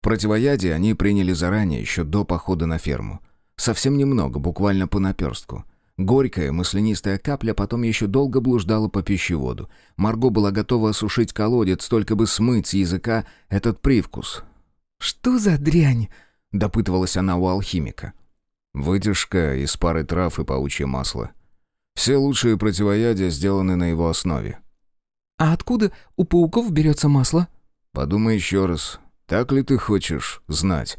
Противоядие они приняли заранее, еще до похода на ферму. Совсем немного, буквально по наперстку. Горькая, маслянистая капля потом еще долго блуждала по пищеводу. Марго была готова осушить колодец, только бы смыть с языка этот привкус. «Что за дрянь?» — допытывалась она у алхимика. Вытяжка из пары трав и паучье масло. Все лучшие противоядия сделаны на его основе. «А откуда у пауков берется масло?» «Подумай еще раз. Так ли ты хочешь знать?»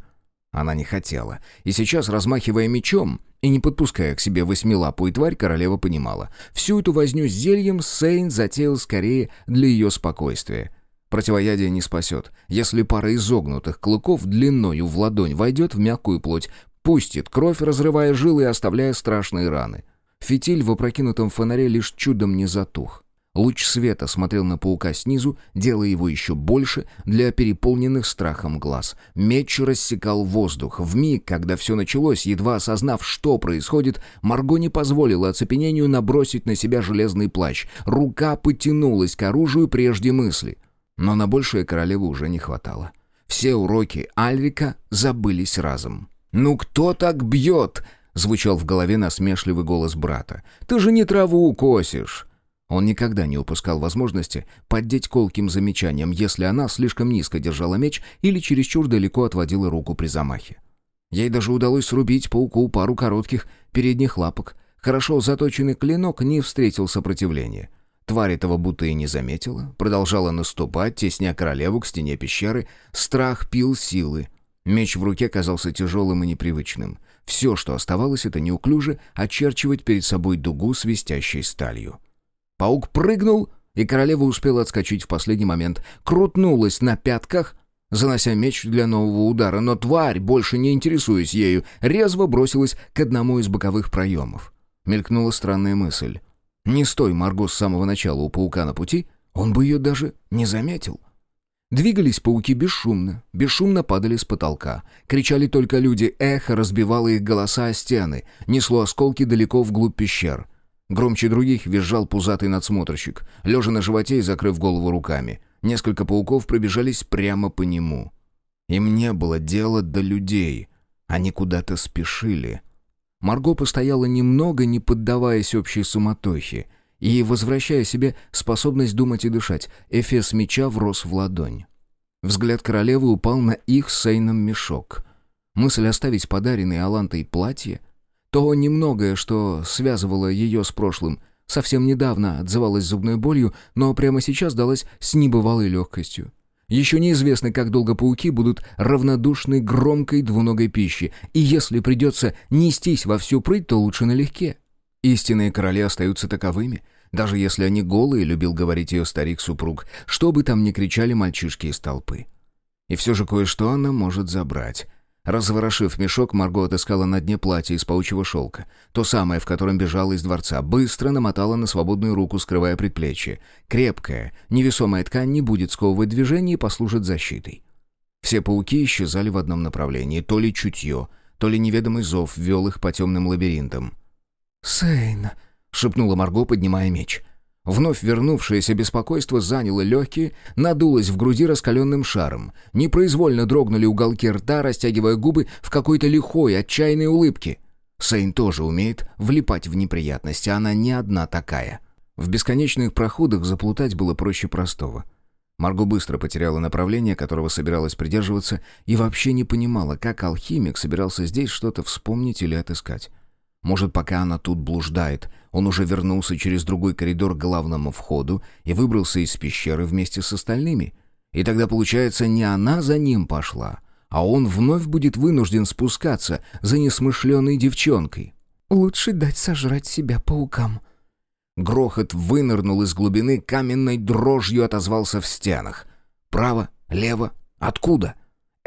Она не хотела. И сейчас, размахивая мечом и не подпуская к себе восьмилапую тварь, королева понимала. Всю эту возню с зельем Сейн затеял скорее для ее спокойствия. Противоядие не спасет. Если пара изогнутых клыков длиною в ладонь войдет в мягкую плоть, пустит кровь, разрывая жилы и оставляя страшные раны. Фитиль в опрокинутом фонаре лишь чудом не затух. Луч света смотрел на паука снизу, делая его еще больше для переполненных страхом глаз. Меч рассекал воздух. В миг, когда все началось, едва осознав, что происходит, Марго не позволила оцепенению набросить на себя железный плащ. Рука потянулась к оружию прежде мысли. Но на большее королеву уже не хватало. Все уроки Альрика забылись разом. «Ну кто так бьет?» — звучал в голове насмешливый голос брата. «Ты же не траву косишь!» Он никогда не упускал возможности поддеть колким замечанием, если она слишком низко держала меч или чересчур далеко отводила руку при замахе. Ей даже удалось срубить пауку пару коротких передних лапок. Хорошо заточенный клинок не встретил сопротивления. Тварь этого будто и не заметила, продолжала наступать, тесня королеву к стене пещеры. Страх пил силы. Меч в руке казался тяжелым и непривычным. Все, что оставалось, это неуклюже очерчивать перед собой дугу свистящей сталью. Паук прыгнул, и королева успела отскочить в последний момент. Крутнулась на пятках, занося меч для нового удара, но тварь, больше не интересуясь ею, резво бросилась к одному из боковых проемов. Мелькнула странная мысль. Не стой Марго с самого начала у паука на пути, он бы ее даже не заметил. Двигались пауки бесшумно, бесшумно падали с потолка. Кричали только люди, эхо разбивало их голоса о стены, несло осколки далеко вглубь пещер. Громче других визжал пузатый надсмотрщик, лежа на животе и закрыв голову руками. Несколько пауков пробежались прямо по нему. Им не было дела до людей. Они куда-то спешили. Марго постояла немного, не поддаваясь общей суматохе, и, возвращая себе способность думать и дышать, эфес меча врос в ладонь. Взгляд королевы упал на их Сейном мешок. Мысль оставить подаренные Алантой платье то немногое, что связывало ее с прошлым, совсем недавно отзывалось зубной болью, но прямо сейчас далось с небывалой легкостью. Еще неизвестно, как долго пауки будут равнодушны громкой двуногой пищи, и если придется нестись во всю прыть, то лучше налегке. Истинные короли остаются таковыми, даже если они голые, любил говорить ее старик-супруг, что бы там ни кричали мальчишки из толпы. И все же кое-что она может забрать. Разворошив мешок, Марго отыскала на дне платье из паучьего шелка. То самое, в котором бежала из дворца. Быстро намотала на свободную руку, скрывая предплечье. Крепкая, невесомая ткань не будет сковывать движение и послужит защитой. Все пауки исчезали в одном направлении. То ли чутье, то ли неведомый зов вел их по темным лабиринтам. «Сейн», — шепнула Марго, поднимая меч. Вновь вернувшееся беспокойство заняло легкие, надулось в груди раскаленным шаром. Непроизвольно дрогнули уголки рта, растягивая губы в какой-то лихой, отчаянной улыбке. Сейн тоже умеет влипать в неприятности, она не одна такая. В бесконечных проходах заплутать было проще простого. Марго быстро потеряла направление, которого собиралась придерживаться, и вообще не понимала, как алхимик собирался здесь что-то вспомнить или отыскать. Может, пока она тут блуждает, он уже вернулся через другой коридор к главному входу и выбрался из пещеры вместе с остальными. И тогда, получается, не она за ним пошла, а он вновь будет вынужден спускаться за несмышленой девчонкой. «Лучше дать сожрать себя паукам». Грохот вынырнул из глубины, каменной дрожью отозвался в стенах. «Право? Лево? Откуда?»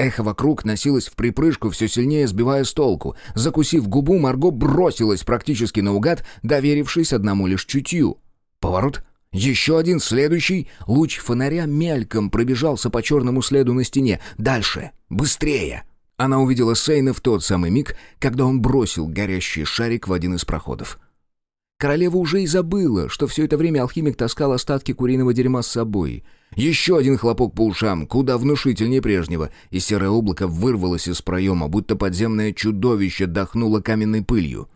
Эхо вокруг носилось в припрыжку, все сильнее сбивая с толку. Закусив губу, Марго бросилась практически наугад, доверившись одному лишь чутью. Поворот. Еще один, следующий. Луч фонаря мельком пробежался по черному следу на стене. Дальше. Быстрее. Она увидела Сейна в тот самый миг, когда он бросил горящий шарик в один из проходов. Королева уже и забыла, что все это время алхимик таскал остатки куриного дерьма с собой — Еще один хлопок по ушам, куда внушительнее прежнего, и серое облако вырвалось из проема, будто подземное чудовище дохнуло каменной пылью.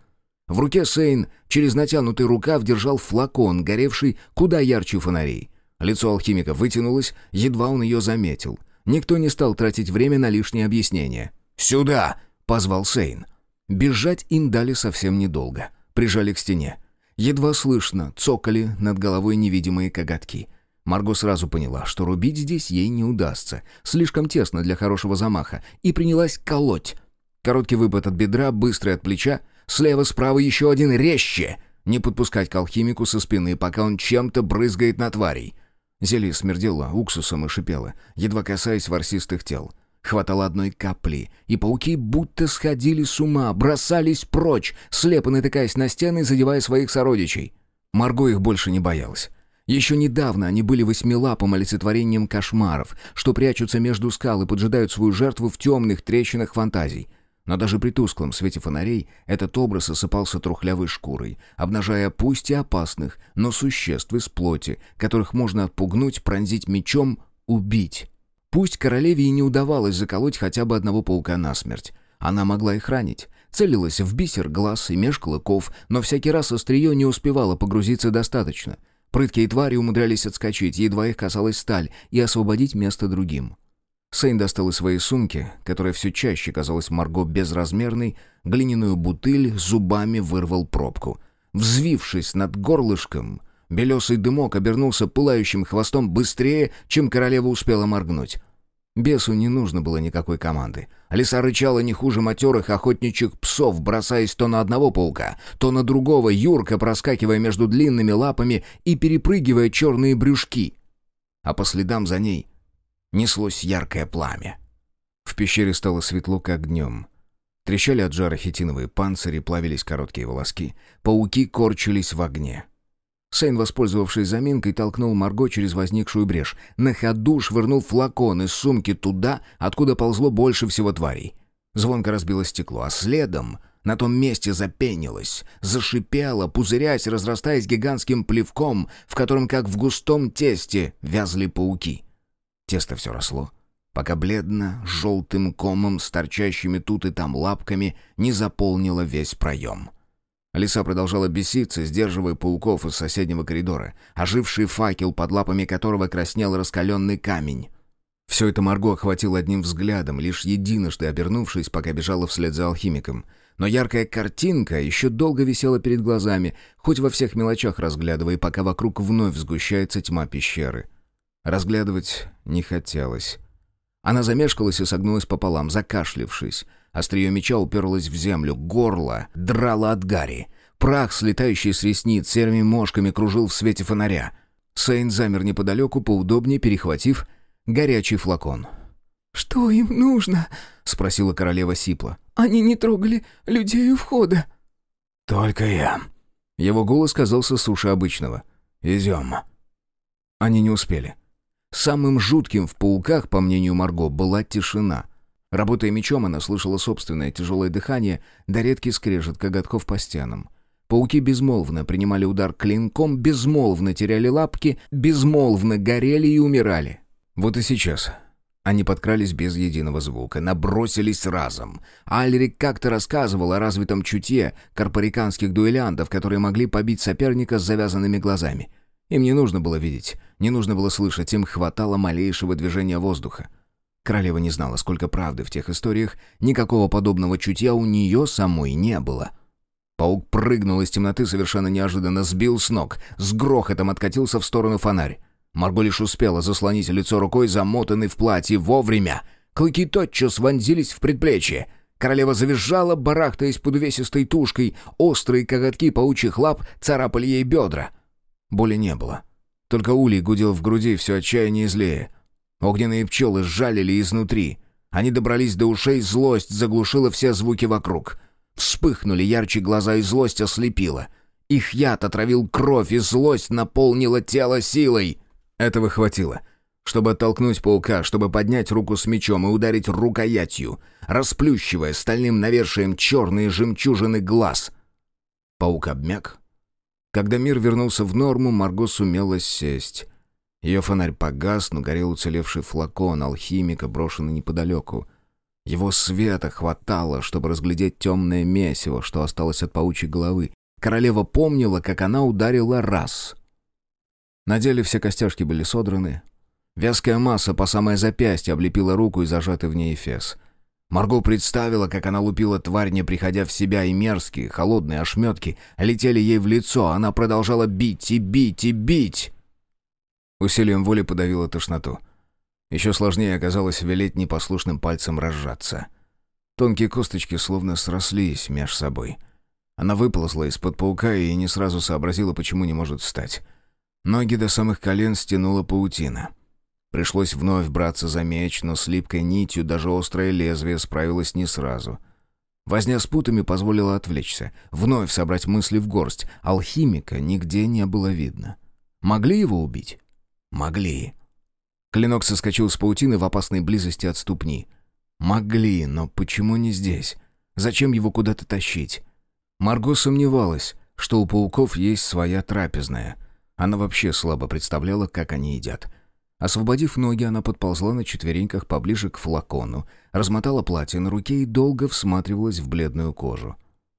В руке Сейн через натянутый рукав держал флакон, горевший куда ярче фонарей. Лицо алхимика вытянулось, едва он ее заметил. Никто не стал тратить время на лишние объяснения. «Сюда!» — позвал Сейн. Бежать им дали совсем недолго. Прижали к стене. Едва слышно цокали над головой невидимые коготки. Марго сразу поняла, что рубить здесь ей не удастся. Слишком тесно для хорошего замаха. И принялась колоть. Короткий выпад от бедра, быстрый от плеча. Слева-справа еще один резче. Не подпускать к алхимику со спины, пока он чем-то брызгает на тварей. Зелье смердело уксусом и шипело, едва касаясь ворсистых тел. Хватало одной капли, и пауки будто сходили с ума, бросались прочь, слепо натыкаясь на стены и задевая своих сородичей. Марго их больше не боялась. Еще недавно они были восьмилапым олицетворением кошмаров, что прячутся между скал и поджидают свою жертву в темных трещинах фантазий. Но даже при тусклом свете фонарей этот образ осыпался трухлявой шкурой, обнажая пусть и опасных, но существ из плоти, которых можно отпугнуть, пронзить мечом, убить. Пусть королеве и не удавалось заколоть хотя бы одного паука насмерть. Она могла их ранить. Целилась в бисер глаз и меж клыков, но всякий раз острие не успевало погрузиться достаточно. Прыткие твари умудрялись отскочить, едва их касалась сталь, и освободить место другим. Сейн достал из своей сумки, которая все чаще казалась Марго безразмерной, глиняную бутыль, зубами вырвал пробку. Взвившись над горлышком, белесый дымок обернулся пылающим хвостом быстрее, чем королева успела моргнуть. Бесу не нужно было никакой команды. Лиса рычала не хуже матерых охотничьих псов, бросаясь то на одного паука, то на другого, юрко проскакивая между длинными лапами и перепрыгивая черные брюшки. А по следам за ней неслось яркое пламя. В пещере стало светло, как днем. Трещали от жара хитиновые панцири, плавились короткие волоски. Пауки корчились в огне. Сейн, воспользовавшись заминкой, толкнул Марго через возникшую брешь. На ходу швырнул флакон из сумки туда, откуда ползло больше всего тварей. Звонко разбило стекло, а следом на том месте запенилось, зашипело, пузырясь, разрастаясь гигантским плевком, в котором, как в густом тесте, вязли пауки. Тесто все росло, пока бледно, желтым комом с торчащими тут и там лапками не заполнило весь проем. — Лиса продолжала беситься, сдерживая пауков из соседнего коридора, оживший факел, под лапами которого краснел раскаленный камень. Все это Марго охватило одним взглядом, лишь единожды обернувшись, пока бежала вслед за алхимиком. Но яркая картинка еще долго висела перед глазами, хоть во всех мелочах разглядывая, пока вокруг вновь сгущается тьма пещеры. Разглядывать не хотелось. Она замешкалась и согнулась пополам, закашлившись. Острие меча уперлось в землю, горло драло от гари. Прах, слетающий с ресниц, серыми мошками кружил в свете фонаря. Сейн замер неподалеку, поудобнее перехватив горячий флакон. «Что им нужно?» — спросила королева Сипла. «Они не трогали людей у входа». «Только я». Его голос казался суше обычного. «Идем». Они не успели. Самым жутким в пауках, по мнению Марго, была тишина — Работая мечом, она слышала собственное тяжелое дыхание, да редкий скрежет коготков по стенам. Пауки безмолвно принимали удар клинком, безмолвно теряли лапки, безмолвно горели и умирали. Вот и сейчас. Они подкрались без единого звука, набросились разом. Альрик как-то рассказывал о развитом чутье корпориканских дуэлянтов, которые могли побить соперника с завязанными глазами. Им не нужно было видеть, не нужно было слышать, им хватало малейшего движения воздуха. Королева не знала, сколько правды в тех историях, никакого подобного чутья у нее самой не было. Паук прыгнул из темноты совершенно неожиданно, сбил с ног, с грохотом откатился в сторону фонарь. Марго лишь успела заслонить лицо рукой, замотанной в платье, вовремя. Клыки тотчас вонзились в предплечье. Королева завизжала, барахтаясь под увесистой тушкой, острые коготки паучьих лап царапали ей бедра. Боли не было. Только улей гудел в груди все отчаяние злее. Огненные пчелы сжалили изнутри. Они добрались до ушей, злость заглушила все звуки вокруг. Вспыхнули ярче глаза, и злость ослепила. Их яд отравил кровь, и злость наполнила тело силой. Этого хватило. Чтобы оттолкнуть паука, чтобы поднять руку с мечом и ударить рукоятью, расплющивая стальным навершием черные жемчужины глаз. Паук обмяк. Когда мир вернулся в норму, Марго сумела сесть. Ее фонарь погас, но горел уцелевший флакон алхимика, брошенный неподалеку. Его света хватало, чтобы разглядеть темное месиво, что осталось от паучьей головы. Королева помнила, как она ударила раз. На деле все костяшки были содраны. Вязкая масса по самое запястье облепила руку и зажатый в ней эфес. Марго представила, как она лупила тварь, не приходя в себя, и мерзкие, холодные ошметки летели ей в лицо. Она продолжала бить и бить и бить. Усилием воли подавила тошноту. Еще сложнее оказалось велеть непослушным пальцем разжаться. Тонкие косточки словно срослись меж собой. Она выползла из-под паука и не сразу сообразила, почему не может встать. Ноги до самых колен стянула паутина. Пришлось вновь браться за меч, но с липкой нитью даже острое лезвие справилось не сразу. Возня с путами позволила отвлечься, вновь собрать мысли в горсть. Алхимика нигде не было видно. Могли его убить? Могли. Клинок соскочил с паутины в опасной близости от ступни. Могли, но почему не здесь? Зачем его куда-то тащить? Марго сомневалась, что у пауков есть своя трапезная. Она вообще слабо представляла, как они едят. Освободив ноги, она подползла на четвереньках поближе к флакону, размотала платье на руке и долго всматривалась в бледную кожу.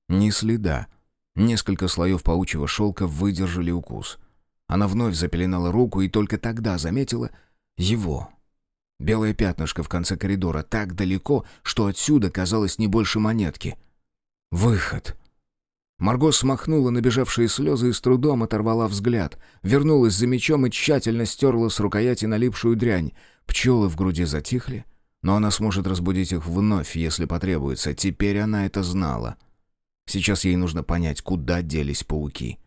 Ни следа. Несколько слоев паучьего шелка выдержали укус. Она вновь запеленала руку и только тогда заметила его. Белое пятнышко в конце коридора так далеко, что отсюда казалось не больше монетки. Выход. Марго смахнула набежавшие слезы и с трудом оторвала взгляд, вернулась за мечом и тщательно стерла с рукояти налипшую дрянь. Пчелы в груди затихли, но она сможет разбудить их вновь, если потребуется. Теперь она это знала. Сейчас ей нужно понять, куда делись пауки.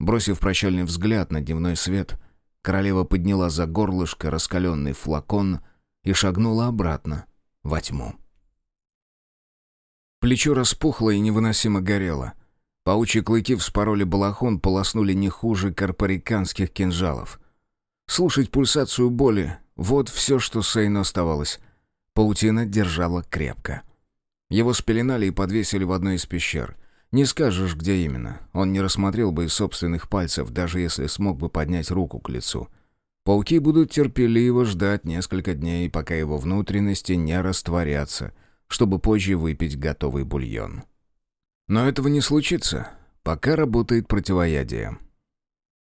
Бросив прощальный взгляд на дневной свет, королева подняла за горлышко раскаленный флакон и шагнула обратно во тьму. Плечо распухло и невыносимо горело. Паучьи клыки вспороли балахон, полоснули не хуже карпариканских кинжалов. Слушать пульсацию боли — вот все, что Сейну оставалось. Паутина держала крепко. Его спеленали и подвесили в одной из пещер. Не скажешь, где именно. Он не рассмотрел бы из собственных пальцев, даже если смог бы поднять руку к лицу. Пауки будут терпеливо ждать несколько дней, пока его внутренности не растворятся, чтобы позже выпить готовый бульон. Но этого не случится, пока работает противоядие.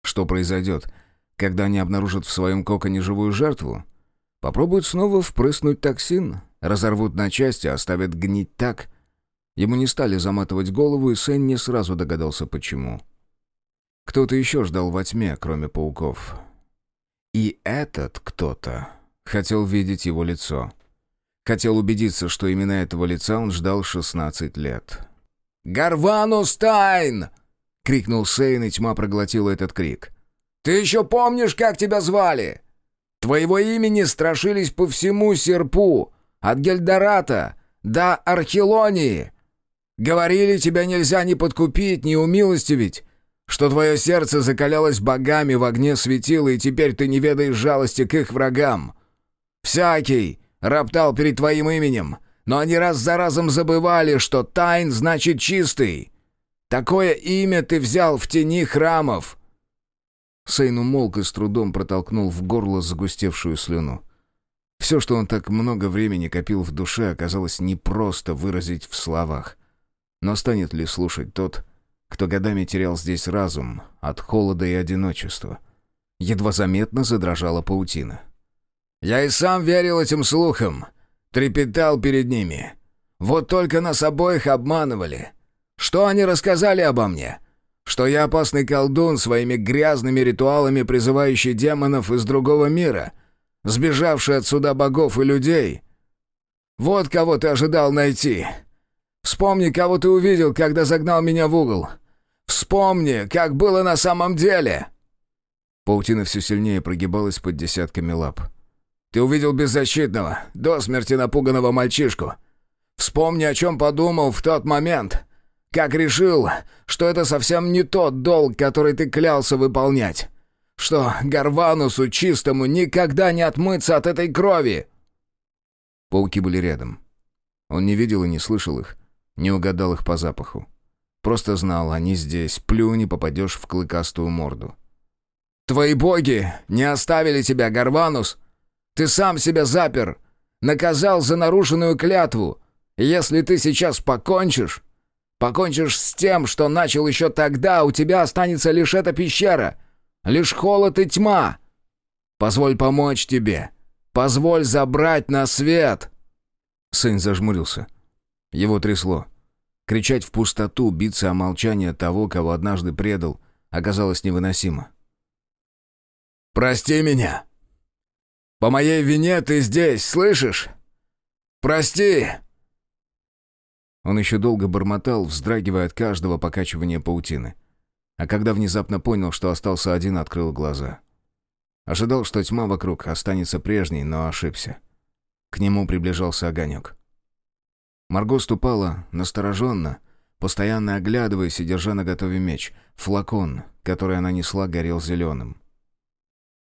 Что произойдет, когда они обнаружат в своем коконе живую жертву? Попробуют снова впрыснуть токсин, разорвут на части, оставят гнить так. Ему не стали заматывать голову, и Сэн не сразу догадался, почему. Кто-то еще ждал во тьме, кроме пауков. И этот кто-то хотел видеть его лицо. Хотел убедиться, что именно этого лица он ждал 16 лет. «Гарванус Тайн!» — крикнул Сейн, и тьма проглотила этот крик. «Ты еще помнишь, как тебя звали? Твоего имени страшились по всему серпу, от Гельдората до Архилонии. Говорили, тебя нельзя ни подкупить, ни умилостивить, что твое сердце закалялось богами в огне светила, и теперь ты не ведаешь жалости к их врагам. Всякий роптал перед твоим именем, но они раз за разом забывали, что тайн значит чистый. Такое имя ты взял в тени храмов». Сейн умолк и с трудом протолкнул в горло загустевшую слюну. Все, что он так много времени копил в душе, оказалось непросто выразить в словах. Но станет ли слушать тот, кто годами терял здесь разум от холода и одиночества? Едва заметно задрожала паутина. «Я и сам верил этим слухам», трепетал перед ними. Вот только нас обоих обманывали. Что они рассказали обо мне? Что я опасный колдун своими грязными ритуалами, призывающий демонов из другого мира, сбежавший от суда богов и людей. Вот кого ты ожидал найти. Вспомни, кого ты увидел, когда загнал меня в угол. Вспомни, как было на самом деле. Паутина все сильнее прогибалась под десятками лап. Ты увидел беззащитного, до смерти напуганного мальчишку. Вспомни, о чем подумал в тот момент. Как решил, что это совсем не тот долг, который ты клялся выполнять. Что Гарванусу чистому никогда не отмыться от этой крови. Пауки были рядом. Он не видел и не слышал их, не угадал их по запаху. Просто знал, они здесь, плюнь и попадешь в клыкастую морду. Твои боги не оставили тебя, Гарванус. Ты сам себя запер, наказал за нарушенную клятву. Если ты сейчас покончишь, покончишь с тем, что начал еще тогда, у тебя останется лишь эта пещера, лишь холод и тьма. Позволь помочь тебе. Позволь забрать на свет!» Сын зажмурился. Его трясло. Кричать в пустоту, биться о молчание того, кого однажды предал, оказалось невыносимо. «Прости меня! По моей вине ты здесь, слышишь? Прости!» Он еще долго бормотал, вздрагивая от каждого покачивания паутины. А когда внезапно понял, что остался один, открыл глаза. Ожидал, что тьма вокруг останется прежней, но ошибся. К нему приближался огонек. Марго ступала настороженно, постоянно оглядываясь и держа наготове меч. Флакон, который она несла, горел зеленым.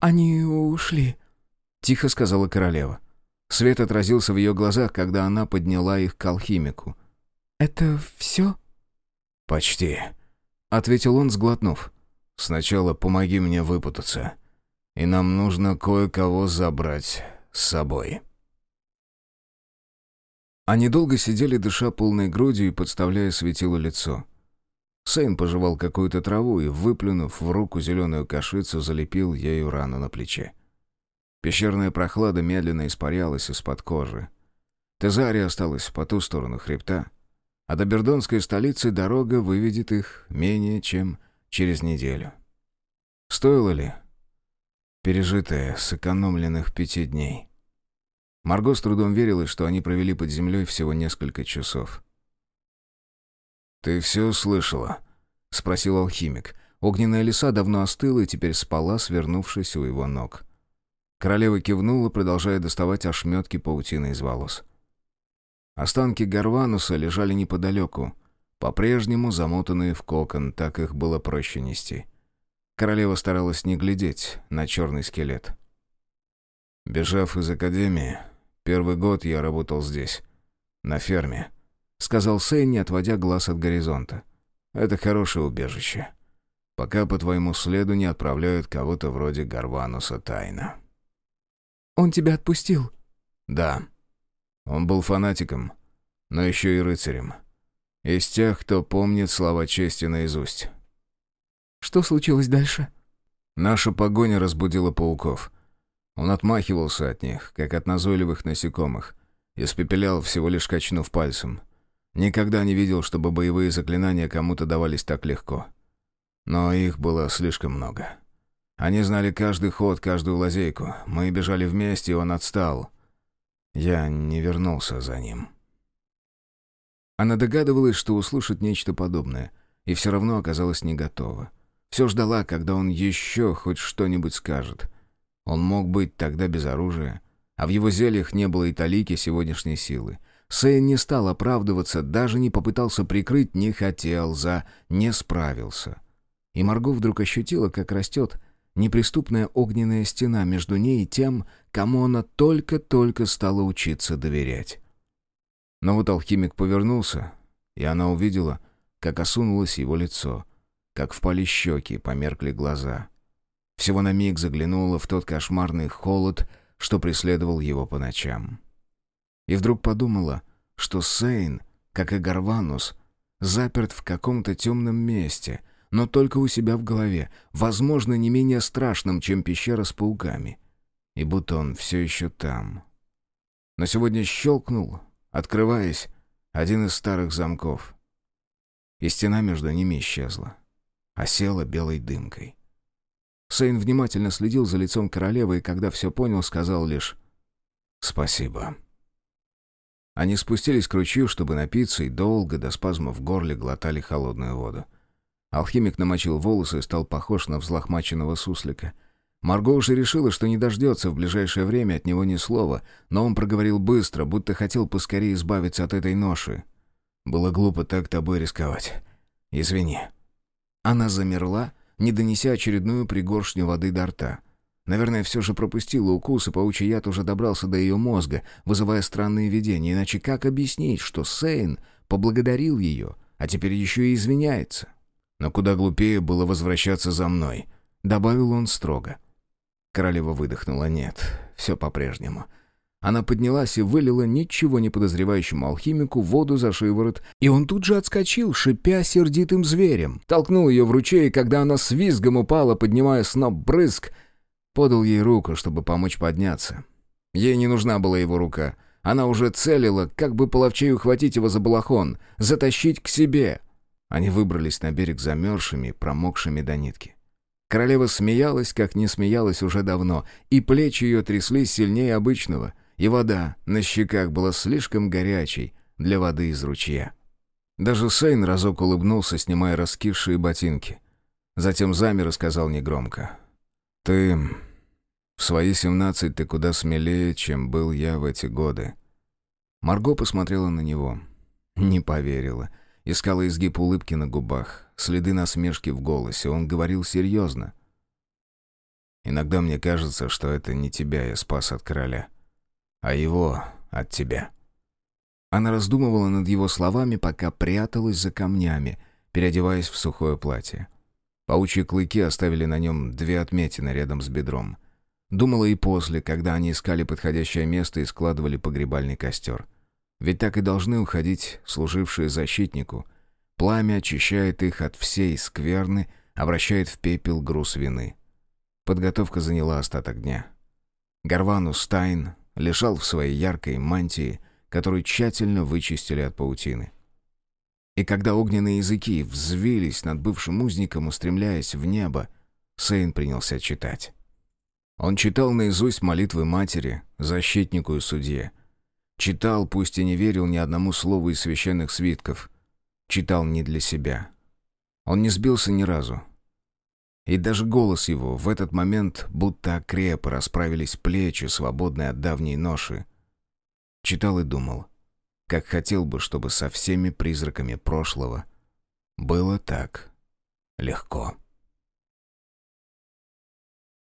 «Они ушли», — тихо сказала королева. Свет отразился в ее глазах, когда она подняла их к алхимику. «Это все?» «Почти», — ответил он, сглотнув. «Сначала помоги мне выпутаться» и нам нужно кое-кого забрать с собой». Они долго сидели, дыша полной грудью и подставляя светило лицо. Сейн пожевал какую-то траву и, выплюнув в руку зеленую кашицу, залепил ею рану на плече. Пещерная прохлада медленно испарялась из-под кожи. Тезари осталась по ту сторону хребта, а до Бердонской столицы дорога выведет их менее чем через неделю. Стоило ли пережитое сэкономленных пяти дней. Марго с трудом верила, что они провели под землей всего несколько часов. «Ты все слышала?» — спросил алхимик. Огненная лиса давно остыла и теперь спала, свернувшись у его ног. Королева кивнула, продолжая доставать ошметки паутины из волос. Останки Гарвануса лежали неподалеку, по-прежнему замотанные в кокон, так их было проще нести. Королева старалась не глядеть на черный скелет. «Бежав из академии, первый год я работал здесь, на ферме», — сказал Сейн, не отводя глаз от горизонта. «Это хорошее убежище. Пока по твоему следу не отправляют кого-то вроде Гарвануса тайно». «Он тебя отпустил?» «Да. Он был фанатиком, но еще и рыцарем. Из тех, кто помнит слова чести наизусть». Что случилось дальше?» Наша погоня разбудила пауков. Он отмахивался от них, как от назойливых насекомых. Испепелял, всего лишь качнув пальцем. Никогда не видел, чтобы боевые заклинания кому-то давались так легко. Но их было слишком много. Они знали каждый ход, каждую лазейку. Мы бежали вместе, и он отстал. Я не вернулся за ним. Она догадывалась, что услышит нечто подобное, и все равно оказалась не готова. Все ждала, когда он еще хоть что-нибудь скажет. Он мог быть тогда без оружия, а в его зельях не было и талики сегодняшней силы. Сейн не стал оправдываться, даже не попытался прикрыть, не хотел, за не справился. И Марго вдруг ощутила, как растет неприступная огненная стена между ней и тем, кому она только-только стала учиться доверять. Но вот алхимик повернулся, и она увидела, как осунулось его лицо — как впали щеки, померкли глаза. Всего на миг заглянула в тот кошмарный холод, что преследовал его по ночам. И вдруг подумала, что Сейн, как и Гарванус, заперт в каком-то темном месте, но только у себя в голове, возможно, не менее страшным, чем пещера с пауками. И будто он все еще там. Но сегодня щелкнул, открываясь, один из старых замков. И стена между ними исчезла осела белой дымкой. Сейн внимательно следил за лицом королевы и, когда все понял, сказал лишь «Спасибо». Они спустились к ручью, чтобы напиться, и долго до спазма в горле глотали холодную воду. Алхимик намочил волосы и стал похож на взлохмаченного суслика. Марго уже решила, что не дождется в ближайшее время от него ни слова, но он проговорил быстро, будто хотел поскорее избавиться от этой ноши. «Было глупо так тобой рисковать. Извини». Она замерла, не донеся очередную пригоршню воды до рта. Наверное, все же пропустила укус, и паучий яд уже добрался до ее мозга, вызывая странные видения. Иначе как объяснить, что Сейн поблагодарил ее, а теперь еще и извиняется? Но куда глупее было возвращаться за мной. добавил он строго. Королева выдохнула. «Нет, все по-прежнему». Она поднялась и вылила ничего не подозревающему алхимику воду за шиворот, и он тут же отскочил, шипя сердитым зверем. Толкнул ее в ручей, и когда она с визгом упала, поднимая сноп брызг, подал ей руку, чтобы помочь подняться. Ей не нужна была его рука. Она уже целила, как бы половчей ухватить его за балахон, затащить к себе. Они выбрались на берег замерзшими, промокшими до нитки. Королева смеялась, как не смеялась уже давно, и плечи ее тряслись сильнее обычного, и вода на щеках была слишком горячей для воды из ручья. Даже Сейн разок улыбнулся, снимая раскисшие ботинки. Затем замер и сказал негромко. «Ты... В свои семнадцать ты куда смелее, чем был я в эти годы». Марго посмотрела на него. Не поверила. Искала изгиб улыбки на губах, следы насмешки в голосе. Он говорил серьезно. «Иногда мне кажется, что это не тебя я спас от короля, а его от тебя». Она раздумывала над его словами, пока пряталась за камнями, переодеваясь в сухое платье. Паучьи клыки оставили на нем две отметины рядом с бедром. Думала и после, когда они искали подходящее место и складывали погребальный костер. Ведь так и должны уходить служившие защитнику. Пламя очищает их от всей скверны, обращает в пепел груз вины. Подготовка заняла остаток дня. Гарвану Стайн лежал в своей яркой мантии, которую тщательно вычистили от паутины. И когда огненные языки взвились над бывшим узником, устремляясь в небо, Сейн принялся читать. Он читал наизусть молитвы матери, защитнику и судье, Читал, пусть и не верил ни одному слову из священных свитков. Читал не для себя. Он не сбился ни разу. И даже голос его в этот момент будто окреп, расправились плечи, свободные от давней ноши. Читал и думал, как хотел бы, чтобы со всеми призраками прошлого было так легко.